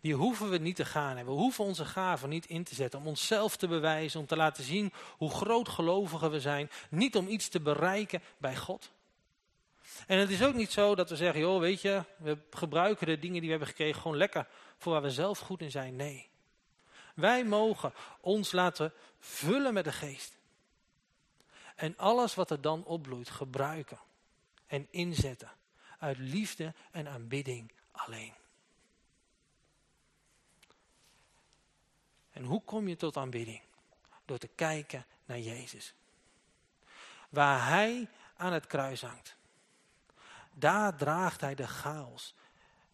Die hoeven we niet te gaan en we hoeven onze gaven niet in te zetten om onszelf te bewijzen, om te laten zien hoe groot gelovigen we zijn. Niet om iets te bereiken bij God. En het is ook niet zo dat we zeggen, joh weet je, we gebruiken de dingen die we hebben gekregen gewoon lekker voor waar we zelf goed in zijn. Nee. Wij mogen ons laten vullen met de geest. En alles wat er dan opbloeit gebruiken en inzetten uit liefde en aanbidding alleen. En hoe kom je tot aanbidding? Door te kijken naar Jezus. Waar hij aan het kruis hangt. Daar draagt hij de chaos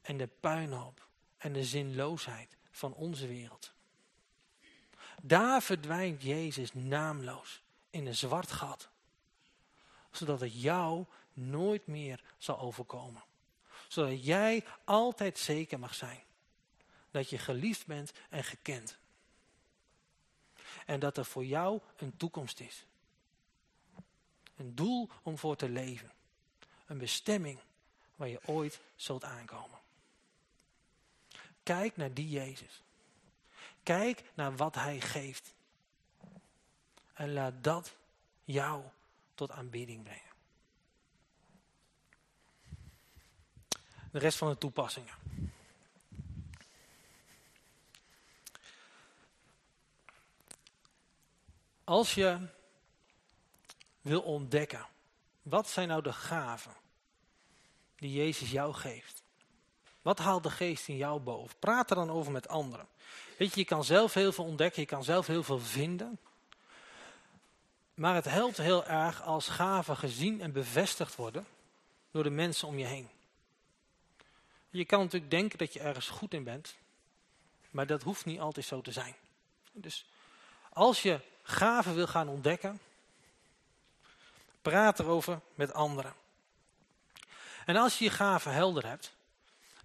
en de puinhoop en de zinloosheid van onze wereld. Daar verdwijnt Jezus naamloos in een zwart gat. Zodat het jou nooit meer zal overkomen. Zodat jij altijd zeker mag zijn. Dat je geliefd bent en gekend. En dat er voor jou een toekomst is. Een doel om voor te leven. Een bestemming waar je ooit zult aankomen. Kijk naar die Jezus. Kijk naar wat hij geeft. En laat dat jou tot aanbidding brengen. De rest van de toepassingen. Als je wil ontdekken, wat zijn nou de gaven die Jezus jou geeft? Wat haalt de geest in jou boven? Praat er dan over met anderen. Weet je, je kan zelf heel veel ontdekken, je kan zelf heel veel vinden. Maar het helpt heel erg als gaven gezien en bevestigd worden door de mensen om je heen. Je kan natuurlijk denken dat je ergens goed in bent, maar dat hoeft niet altijd zo te zijn. Dus als je gaven wil gaan ontdekken, praat erover met anderen. En als je je gaven helder hebt,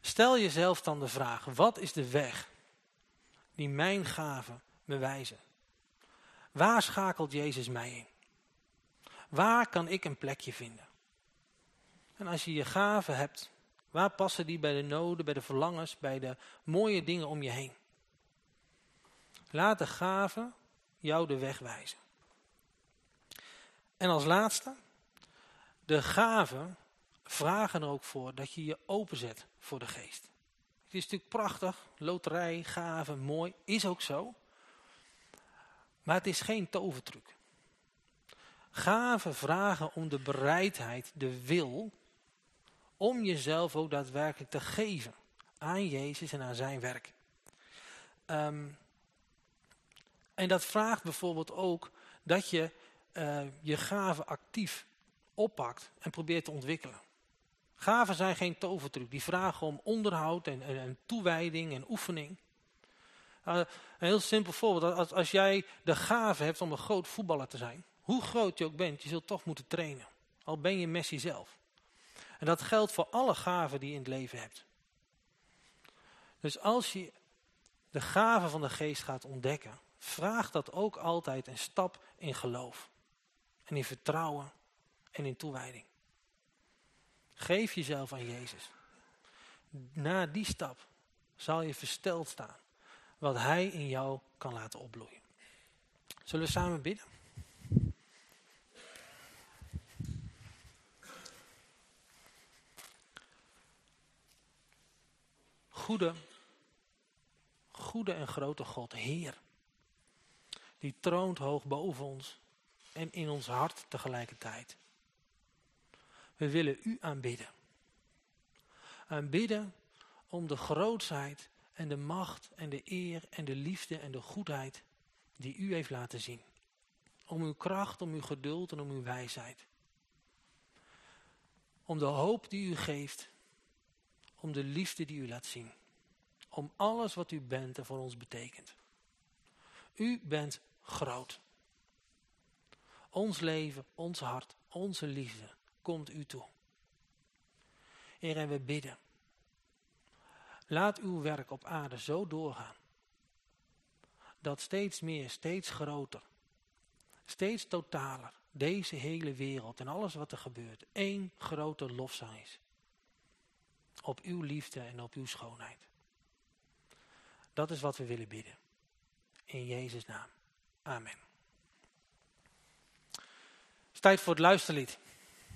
stel jezelf dan de vraag, wat is de weg die mijn gaven bewijzen? Waar schakelt Jezus mij in? Waar kan ik een plekje vinden? En als je je gaven hebt, waar passen die bij de noden, bij de verlangens, bij de mooie dingen om je heen? Laat de gaven jou de weg wijzen. En als laatste, de gaven vragen er ook voor dat je je openzet voor de geest. Het is natuurlijk prachtig, loterij, gaven, mooi, is ook zo. Maar het is geen tovertruc. Gaven vragen om de bereidheid, de wil, om jezelf ook daadwerkelijk te geven aan Jezus en aan zijn werk. Um, en dat vraagt bijvoorbeeld ook dat je uh, je gaven actief oppakt en probeert te ontwikkelen. Gaven zijn geen tovertruc, die vragen om onderhoud en, en, toewijding en oefening. Uh, een heel simpel voorbeeld, als, als jij de gave hebt om een groot voetballer te zijn, hoe groot je ook bent, je zult toch moeten trainen. Al ben je Messi zelf. En dat geldt voor alle gaven die je in het leven hebt. Dus als je de gaven van de geest gaat ontdekken, vraag dat ook altijd een stap in geloof. En in vertrouwen en in toewijding. Geef jezelf aan Jezus. Na die stap zal je versteld staan wat Hij in jou kan laten opbloeien. Zullen we samen bidden? Goede, goede en grote God, Heer die troont hoog boven ons en in ons hart tegelijkertijd. We willen u aanbidden. Aanbidden om de grootheid en de macht en de eer en de liefde en de goedheid die u heeft laten zien. Om uw kracht, om uw geduld en om uw wijsheid. Om de hoop die u geeft. Om de liefde die u laat zien. Om alles wat u bent en voor ons betekent. U bent groot. Ons leven, ons hart, onze liefde komt u toe. Heer, en we bidden. Laat uw werk op aarde zo doorgaan. Dat steeds meer, steeds groter, steeds totaler deze hele wereld en alles wat er gebeurt één grote lofzang is. Op uw liefde en op uw schoonheid. Dat is wat we willen bidden. In Jezus' naam. Amen. Het is tijd voor het luisterlied.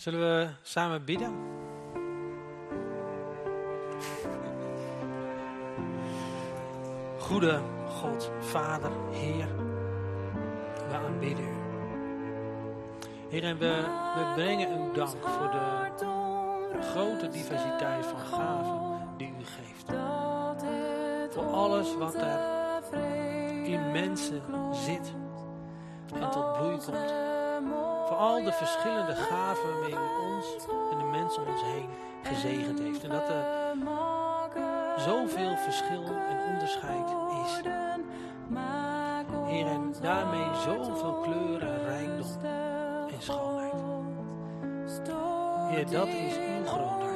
Zullen we samen bidden? Goede God, Vader, Heer, we aanbidden u. Heer, en we, we brengen u dank voor de grote diversiteit van gaven die u geeft. Voor alles wat er in mensen zit en tot bloei komt. Voor al de verschillende gaven waarmee u ons en de mensen om ons heen gezegend heeft. En dat er zoveel verschil en onderscheid is. Heer, en daarmee zoveel kleur en rijkdom en schoonheid. Heer, dat is uw grootheid.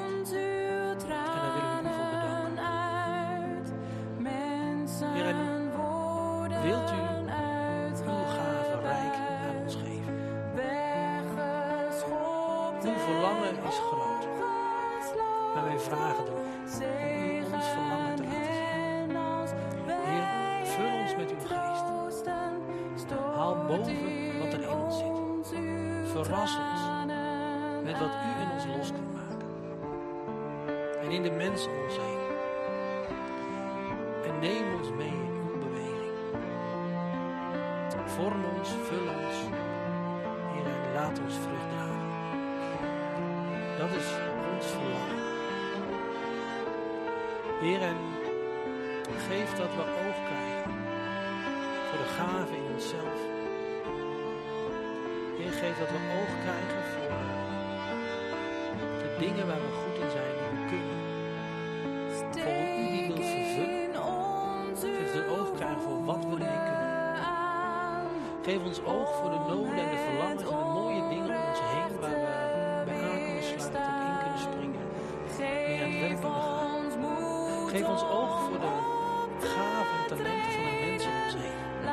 Geef ons oog voor de gaven en talenten van de mensen om ons heen.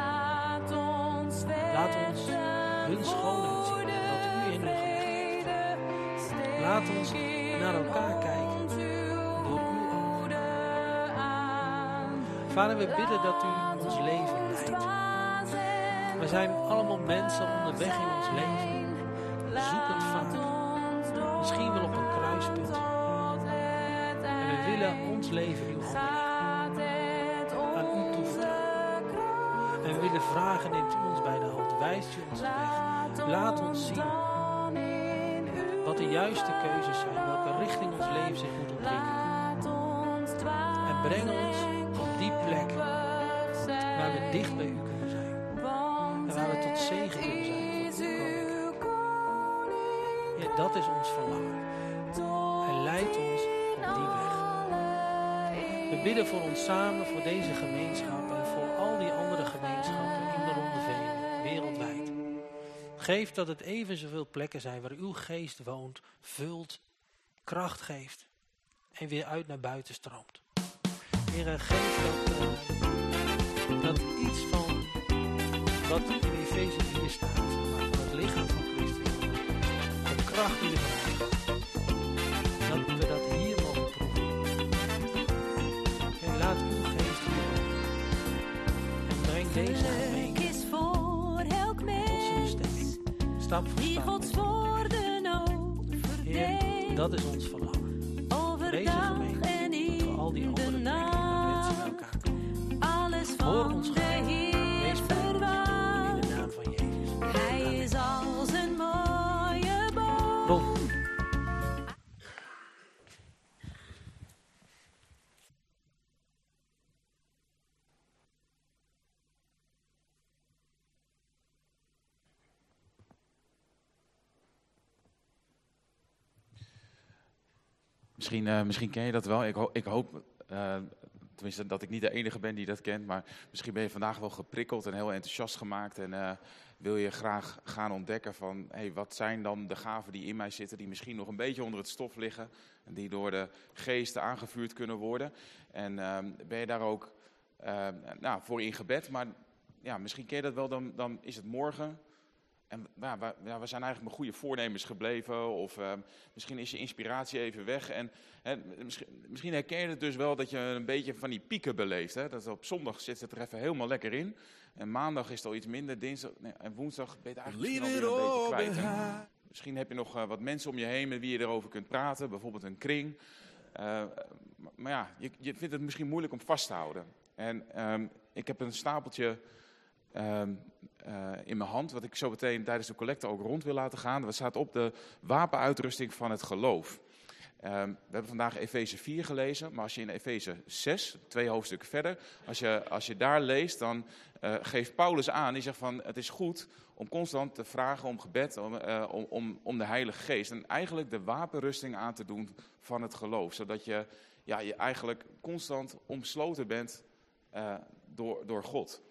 Laat ons hun schoonheid zien en wat u in hun gelegd heeft. Laat ons naar elkaar kijken door uw ogen. Vader, we bidden dat u ons leven leidt. We zijn allemaal mensen onderweg in ons leven. Zoekend vaak. Willen ons leven in uw leggen. Aan u toevertrouwen. En we willen vragen, neemt u ons bij de hand. Wijst u ons de weg. Laat ons zien wat de juiste keuzes zijn. Welke richting ons leven zich moet ontwikkelen. En breng ons op die plek waar we dicht bij u kunnen zijn. En waar we tot zegen kunnen zijn voor uw. Ja, dat is ons verlangen. Bidden voor ons samen, voor deze gemeenschap en voor al die andere gemeenschappen in de Ronde wereldwijd. Geef dat het even zoveel plekken zijn waar uw geest woont, vult, kracht geeft en weer uit naar buiten stroomt. Heer, geef dat, uh, dat iets van wat in Efeze 4 staat, van het lichaam van Christus, de kracht die erin Stap voor die. Gods woorden overdenkt. Heer, dat is ons verlangen. Deze Overdag gemeente, Misschien, eh, misschien ken je dat wel. Ik, ik hoop, eh, tenminste, dat ik niet de enige ben die dat kent. Maar misschien ben je vandaag wel geprikkeld en heel enthousiast gemaakt. En eh, wil je graag gaan ontdekken van, hey, wat zijn dan de gaven die in mij zitten, die misschien nog een beetje onder het stof liggen. En die door de geesten aangevuurd kunnen worden. En ehm, ben je daar ook nou, voor in gebed. Maar ja, misschien ken je dat wel, dan, dan is het morgen. En ja, we, zijn eigenlijk met goede voornemens gebleven. Of eh, misschien is je inspiratie even weg. En hè, misschien, misschien herken je het dus wel dat je een beetje van die pieken beleeft. Hè? Dat op zondag zit het er even helemaal lekker in. En maandag is het al iets minder. Dinsdag nee, en woensdag ben je het eigenlijk misschien it alweer een beetje kwijt. hè? Misschien heb je nog eh, wat mensen om je heen met wie je erover kunt praten, bijvoorbeeld een kring. Eh, maar, maar ja, je, je vindt het misschien moeilijk om vast te houden. En ehm, ik heb een stapeltje ehm, eh, in mijn hand, wat ik zo meteen tijdens de collecte ook rond wil laten gaan. Dat staat op de wapenuitrusting van het geloof. Ehm, we hebben vandaag Efeze 4 gelezen, maar als je in Efeze 6, twee hoofdstukken verder, als je, als je daar leest, dan eh, geeft Paulus aan, die zegt van het is goed om constant te vragen om gebed, om, eh, om, om, om de Heilige Geest. En eigenlijk de wapenrusting aan te doen van het geloof, zodat je, ja, je eigenlijk constant omsloten bent door, door God.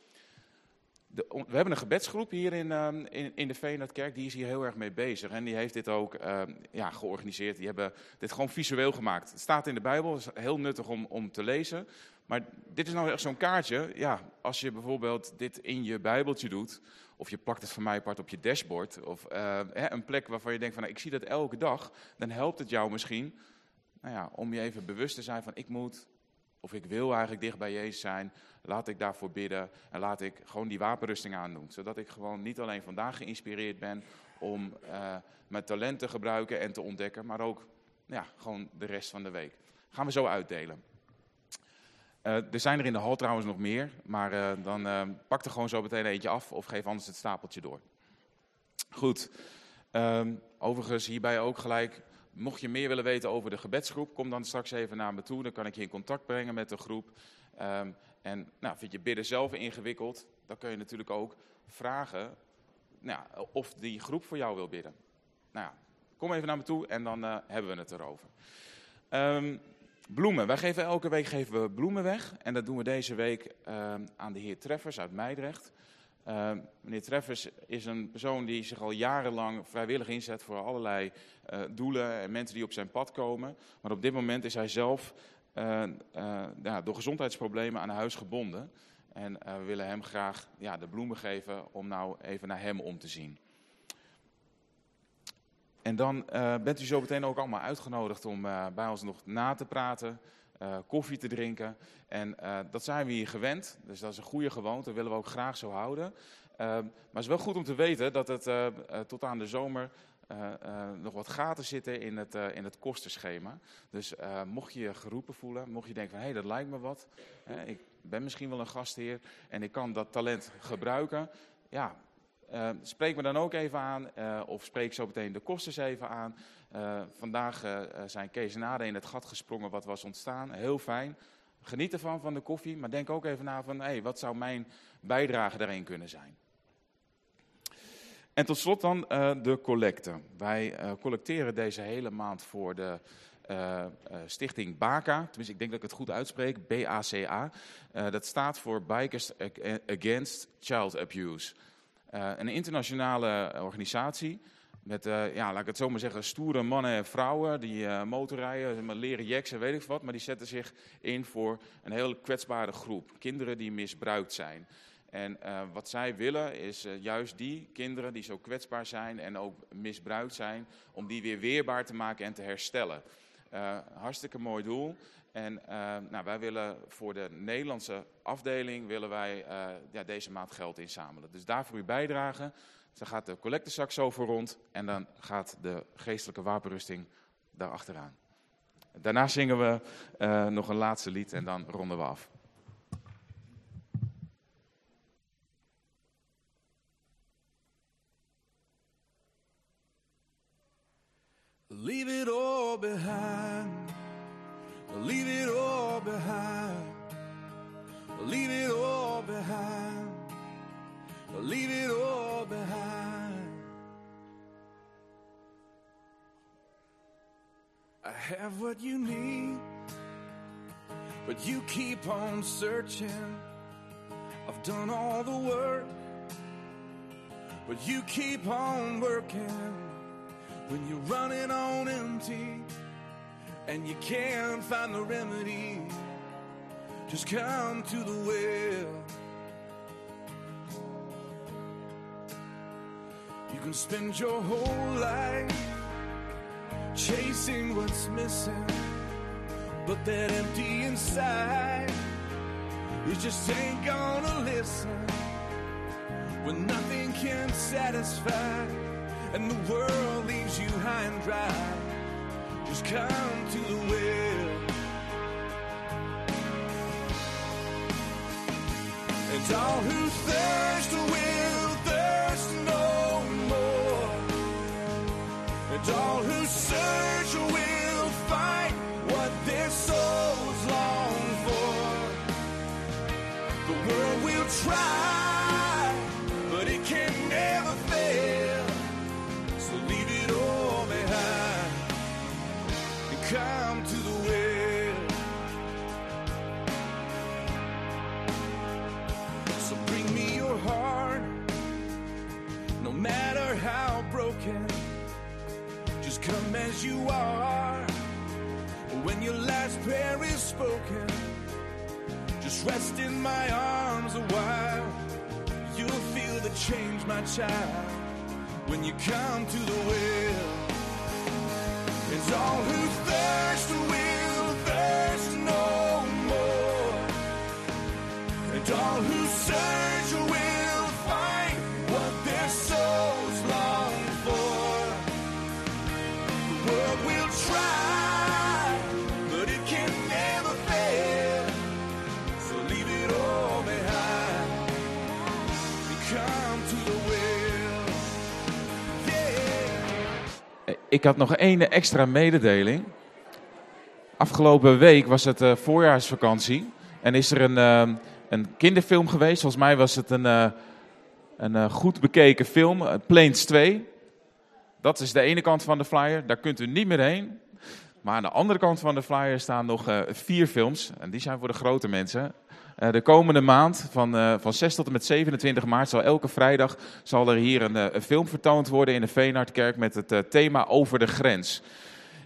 We hebben een gebedsgroep hier in, ehm, in, in de Veenhardkerk, die is hier heel erg mee bezig. En die heeft dit ook ehm, ja, georganiseerd. Die hebben dit gewoon visueel gemaakt. Het staat in de Bijbel, is heel nuttig om, om te lezen. Maar dit is nou echt zo'n kaartje. Ja, als je bijvoorbeeld dit in je Bijbeltje doet, of je plakt het van mij apart op je dashboard, of eh, hè, een plek waarvan je denkt van nou, ik zie dat elke dag, dan helpt het jou misschien nou ja, om je even bewust te zijn van ik moet of ik wil eigenlijk dicht bij Jezus zijn, laat ik daarvoor bidden en laat ik gewoon die wapenrusting aandoen. Zodat ik gewoon niet alleen vandaag geïnspireerd ben om uh, mijn talent te gebruiken en te ontdekken, maar ook ja, gewoon de rest van de week. Gaan we zo uitdelen. Uh, er zijn er in de hal trouwens nog meer, maar uh, dan pak er gewoon zo meteen eentje af of geef anders het stapeltje door. Goed, um, overigens hierbij ook gelijk Mocht je meer willen weten over de gebedsgroep, kom dan straks even naar me toe. Dan kan ik je in contact brengen met de groep. Um, en nou, vind je bidden zelf ingewikkeld, dan kun je natuurlijk ook vragen nou, of die groep voor jou wil bidden. Nou ja, kom even naar me toe en dan uh, hebben we het erover. Um, bloemen. Wij geven elke week geven we bloemen weg. En dat doen we deze week um, aan de heer Treffers uit Meidrecht. Uh, meneer Treffers is een persoon die zich al jarenlang vrijwillig inzet voor allerlei uh, doelen en mensen die op zijn pad komen. Maar op dit moment is hij zelf uh, ja, door gezondheidsproblemen aan huis gebonden. En we willen hem graag ja, de bloemen geven om nou even naar hem om te zien. En dan bent u zo meteen ook allemaal uitgenodigd om bij ons nog na te praten uh, koffie te drinken. En uh, dat zijn we hier gewend, dus dat is een goede gewoonte, willen we ook graag zo houden. Uh, maar het is wel goed om te weten dat het tot aan de zomer nog wat gaten zitten in het, in het kostenschema. Dus mocht je je geroepen voelen, mocht je denken van hé, hey, dat lijkt me wat. ik ben misschien wel een gastheer en ik kan dat talent gebruiken. Ja, uh, spreek me dan ook even aan, uh, of spreek zo meteen de kosten even aan. Uh, vandaag zijn Kees en in het gat gesprongen wat was ontstaan. Heel fijn. Geniet ervan, van de koffie, maar denk ook even na van, hey, wat zou mijn bijdrage daarin kunnen zijn? En tot slot dan de collecte. Wij collecteren deze hele maand voor de stichting BACA. Tenminste, ik denk dat ik het goed uitspreek, B-A-C-A. dat staat voor Bikers Against Child Abuse. Uh, een internationale organisatie met, uh, ja, laat ik het zo maar zeggen, stoere mannen en vrouwen die uh, motorrijden, leren jacks en weet ik wat. Maar die zetten zich in voor een heel kwetsbare groep. Kinderen die misbruikt zijn. En wat zij willen is juist die kinderen die zo kwetsbaar zijn en ook misbruikt zijn, om die weer weerbaar te maken en te herstellen. Hartstikke mooi doel. En uh, nou, wij willen voor de Nederlandse afdeling willen wij uh, ja, deze maand geld inzamelen. Dus daarvoor uw bijdrage. Dan gaat de collectezak zo voor rond en dan gaat de geestelijke wapenrusting daar achteraan. Daarna zingen we uh, nog een laatste lied en dan ronden we af. Leave it all behind. Leave it all behind. Leave it all behind. Leave it all behind. I have what you need, but you keep on searching. I've done all the work, but you keep on working when you're running on empty and you can't find the remedy, just come to the well. You can spend your whole life chasing what's missing, but that empty inside, you just ain't gonna listen when nothing can satisfy and the world leaves you high and dry. Just come to the well. And all who thirst will thirst no more. And all who search will find what their souls long for. The world will try, spoken, just rest in my arms a while. You'll feel the change, my child, when you come to the well. And all who thirst will thirst no more. And all who search Ik had nog één extra mededeling. Afgelopen week was het eh, voorjaarsvakantie. En is er een, eh, een kinderfilm geweest. Volgens mij was het een, eh, een goed bekeken film. Planes 2. Dat is de ene kant van de flyer. Daar kunt u niet meer heen. Maar aan de andere kant van de flyer staan nog vier films. En die zijn voor de grote mensen. Eh, de komende maand, van, eh, van 6 tot en met 27 maart, zal elke vrijdag zal er hier een, eh, een film vertoond worden in de Veenhardkerk met het thema Over de Grens.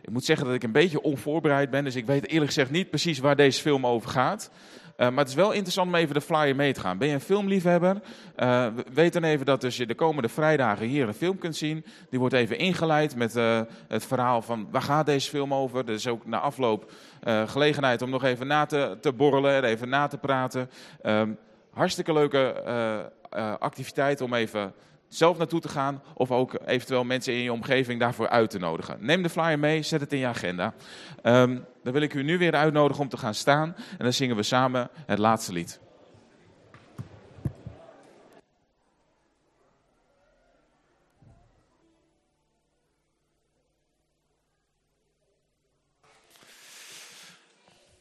Ik moet zeggen dat ik een beetje onvoorbereid ben, dus ik weet eerlijk gezegd niet precies waar deze film over gaat. Eh, maar het is wel interessant om even de flyer mee te gaan. Ben je een filmliefhebber? Eh, weet dan even dat dus je de komende vrijdagen hier een film kunt zien. Die wordt even ingeleid met eh, het verhaal van waar gaat deze film over. Er is ook na afloop gelegenheid om nog even na te, te borrelen en even na te praten. Ehm, hartstikke leuke activiteit om even zelf naartoe te gaan. Of ook eventueel mensen in je omgeving daarvoor uit te nodigen. Neem de flyer mee, zet het in je agenda. Ehm, dan wil ik u nu weer uitnodigen om te gaan staan. En dan zingen we samen het laatste lied.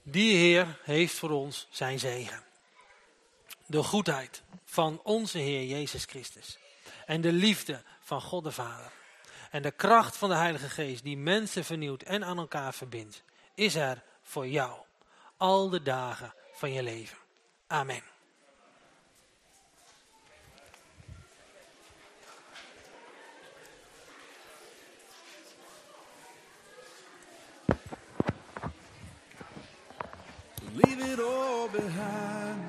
Die Heer heeft voor ons zijn zegen. De goedheid van onze Heer Jezus Christus. En de liefde van God de Vader. En de kracht van de Heilige Geest die mensen vernieuwt en aan elkaar verbindt. Is er voor jou. Al de dagen van je leven. Amen. Leave it all behind.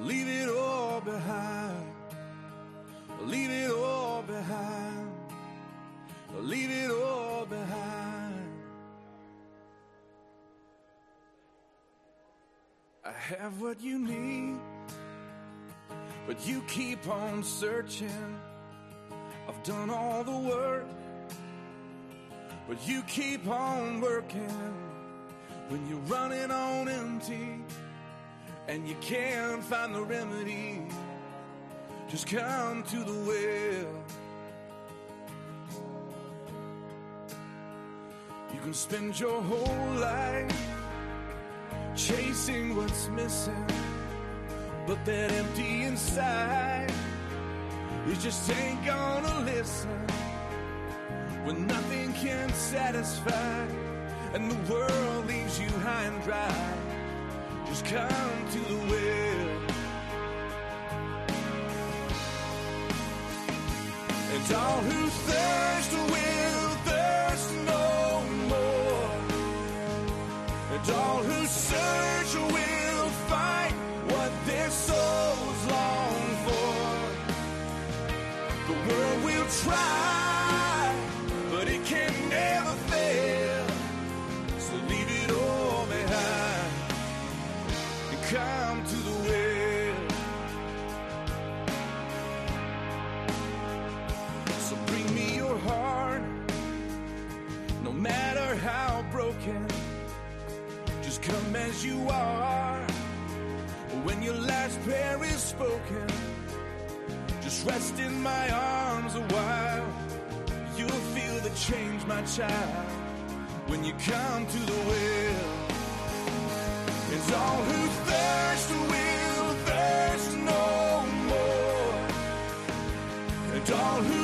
Leave it all behind. Behind. Leave it all behind. I have what you need, but you keep on searching. I've done all the work, but you keep on working when you're running on empty and you can't find the remedy. Just come to the well. You can spend your whole life chasing what's missing, but that empty inside, you just ain't gonna listen when nothing can satisfy and the world leaves you high and dry. Just come to the well. And all who thirst will And all who search will find what their souls long for. The world will try, Come as you are. When your last prayer is spoken, just rest in my arms a while. You'll feel the change, my child, when you come to the well. And all who thirst will thirst no more. And all who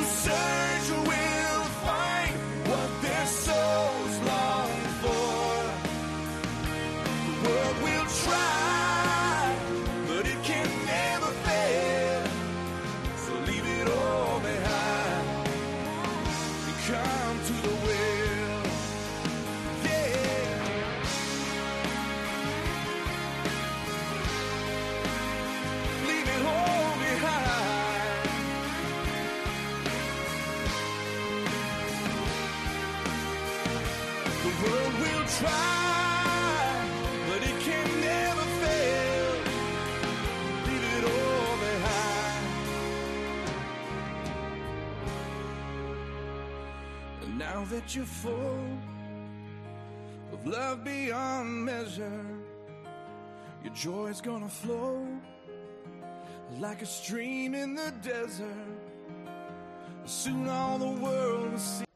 you full of love beyond measure. Your joy's gonna flow like a stream in the desert. Soon all the world will see.